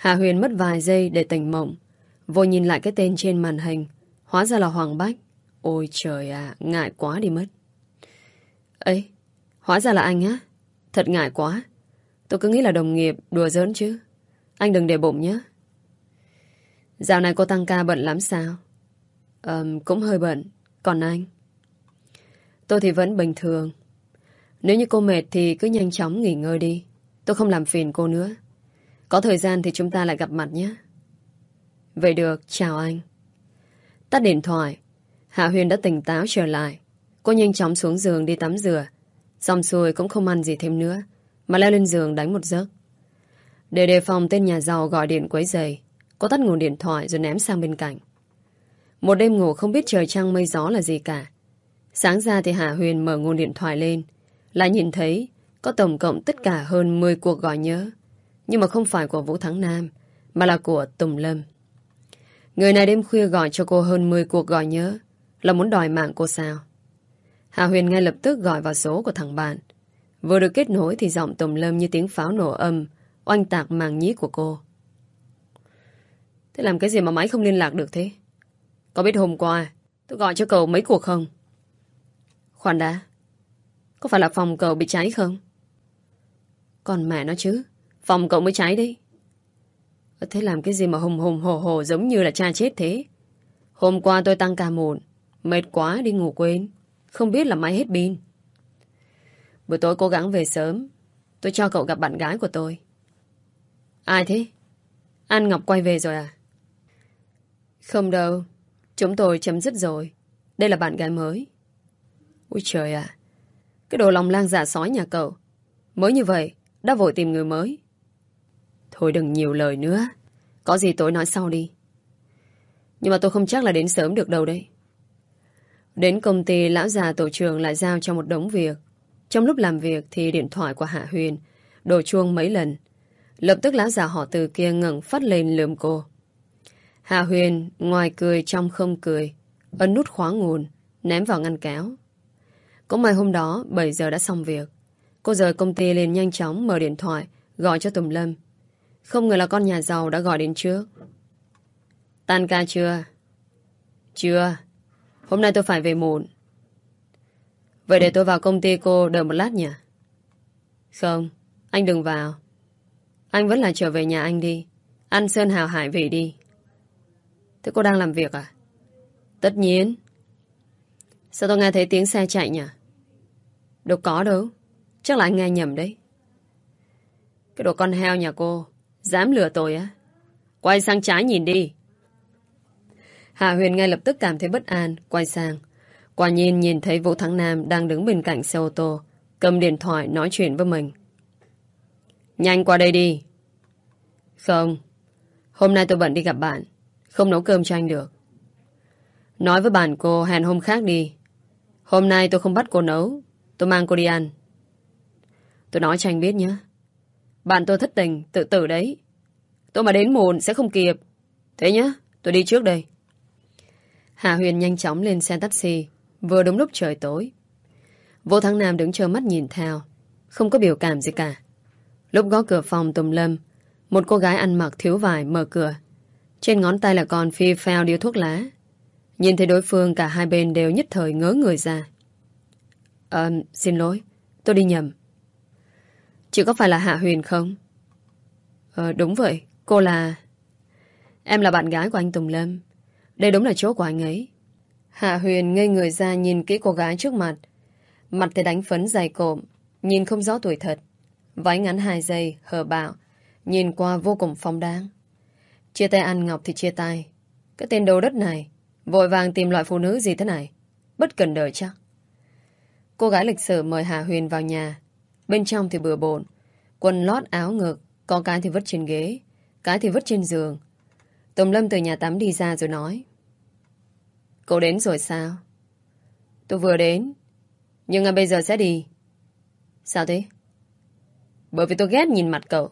Hạ Huyền mất vài giây để tỉnh mộng. Vô nhìn lại cái tên trên màn hình Hóa ra là Hoàng Bách. Ôi trời ạ, ngại quá đi mất. Ấy hóa ra là anh á. Thật ngại quá. Tôi cứ nghĩ là đồng nghiệp, đùa giỡn chứ. Anh đừng để bụng nhé. Dạo này cô tăng ca bận lắm sao? Um, Cũng hơi bận. Còn anh? Tôi thì vẫn bình thường. Nếu như cô mệt thì cứ nhanh chóng nghỉ ngơi đi. Tôi không làm phiền cô nữa. Có thời gian thì chúng ta lại gặp mặt nhé. Vậy được, chào anh. Tắt điện thoại. Hạ Huyền đã tỉnh táo trở lại. Cô nhanh chóng xuống giường đi tắm rửa. Xong xuôi cũng không ăn gì thêm nữa Mà leo lên giường đánh một giấc. Để đề phòng tên nhà giàu gọi điện quấy giày Cô tắt nguồn điện thoại rồi ném sang bên cạnh. Một đêm ngủ không biết trời trăng mây gió là gì cả. Sáng ra thì Hạ Huyền mở nguồn điện thoại lên Lại nhìn thấy Có tổng cộng tất cả hơn 10 cuộc gọi nhớ. Nhưng mà không phải của Vũ Thắng Nam, Mà là của Tùng Lâm Người này đêm khuya gọi cho cô hơn 10 cuộc gọi nhớ, Là muốn đòi mạng cô sao Hạ Huyền ngay lập tức gọi vào số của thằng bạn Vừa được kết nối thì giọng Tùng Lâm như tiếng pháo nổ âm, Oanh tạc màng nhí của cô Thế làm cái gì mà máy không liên lạc được thế? Có biết hôm qua tôi gọi cho cậu mấy cuộc không? Khoan đã. Có phải là phòng cậu bị cháy không? Còn mẹ nó chứ. Phòng cậu mới cháy đấy. Thế làm cái gì mà hùng hùng hồ hồ giống như là cha chết thế? Hôm qua tôi tăng ca muộn. Mệt quá đi ngủ quên. Không biết là máy hết pin. Buổi tối cố gắng về sớm. Tôi cho cậu gặp bạn gái của tôi. Ai thế? An Ngọc quay về rồi à? Không đâu. Chúng tôi chấm dứt rồi. Đây là bạn gái mới. Ôi trời ạ. Cái đồ lòng lang dạ giả sói nhà cậu. Mới như vậy, đã vội tìm người mới. Thôi đừng nhiều lời nữa. Có gì tối nói sau đi. Nhưng mà tôi không chắc là đến sớm được đâu đấy. Đến công ty, lão già tổ trưởng lại giao cho một đống việc. Trong lúc làm việc thì điện thoại của Hạ Huyền đổ chuông mấy lần. Lập tức lão già họ từ kia ngẩng phát lên lườm cô. Hạ Huyền ngoài cười trong không cười, ấn nút khóa nguồn, ném vào ngăn kéo. Cũng may hôm đó 7 giờ đã xong việc. Cô rời công ty lên nhanh chóng mở điện thoại, gọi cho Tùng Lâm. Không ngờ là con nhà giàu đã gọi đến trước. Tan ca chưa? Chưa. Hôm nay tôi phải về muộn. Vậy để tôi vào công ty cô đợi một lát nhỉ? Không, anh đừng vào. Anh vẫn là trở về nhà anh đi. Ăn Sơn Hào Hải về đi. Thế cô đang làm việc à? Tất nhiên. Sao tôi nghe thấy tiếng xe chạy nhỉ? Đâu có đâu. Chắc là anh nghe nhầm đấy. Cái đồ con heo nhà cô. Dám lừa tôi á? Quay sang trái nhìn đi. Hạ Huyền ngay lập tức cảm thấy bất an, quay sang. Quả nhiên nhìn thấy Vũ Thắng Nam đang đứng bên cạnh xe ô tô, cầm điện thoại nói chuyện với mình. Nhanh qua đây đi. Không, hôm nay tôi bận đi gặp bạn, không nấu cơm cho anh được. Nói với bạn cô hẹn hôm khác đi. Hôm nay tôi không bắt cô nấu, tôi mang cô đi ăn. Tôi nói cho anh biết nhé. Bạn tôi thất tình, tự tử đấy. Tôi mà đến muộn sẽ không kịp. Thế nhá, tôi đi trước đây. Hạ Huyền nhanh chóng lên xe taxi, vừa đúng lúc trời tối. Vô Thắng Nam đứng chờ mắt nhìn theo, không có biểu cảm gì cả. Lúc gõ cửa phòng Tùng Lâm, một cô gái ăn mặc thiếu vải mở cửa. Trên ngón tay là con phi phèo điếu thuốc lá. Nhìn thấy đối phương cả hai bên đều nhất thời ngớ người ra. Ờ, xin lỗi, tôi đi nhầm. Chị có phải là Hạ Huyền không? Ờ, đúng vậy, cô là... Em là bạn gái của anh Tùng Lâm. Đây đúng là chỗ của anh ấy. Hạ Huyền ngây người ra nhìn kỹ cô gái trước mặt. Mặt thì đánh phấn dày cộm, nhìn không rõ tuổi thật. Váy ngắn hai giây, hờ bạo, nhìn qua vô cùng phong đáng. Chia tay ăn ngọc thì chia tay. Cái tên đầu đất này, vội vàng tìm loại phụ nữ gì thế này. Bất cần đời chắc. Cô gái lịch sử mời Hạ Huyền vào nhà. Bên trong thì bừa bộn. Quần lót áo ngực, có cái thì vứt trên ghế, cái thì vứt trên giường. Tùng Lâm từ nhà tắm đi ra rồi nói. Cậu đến rồi sao? Tôi vừa đến. Nhưng ngay bây giờ sẽ đi. Sao thế? Bởi vì tôi ghét nhìn mặt cậu.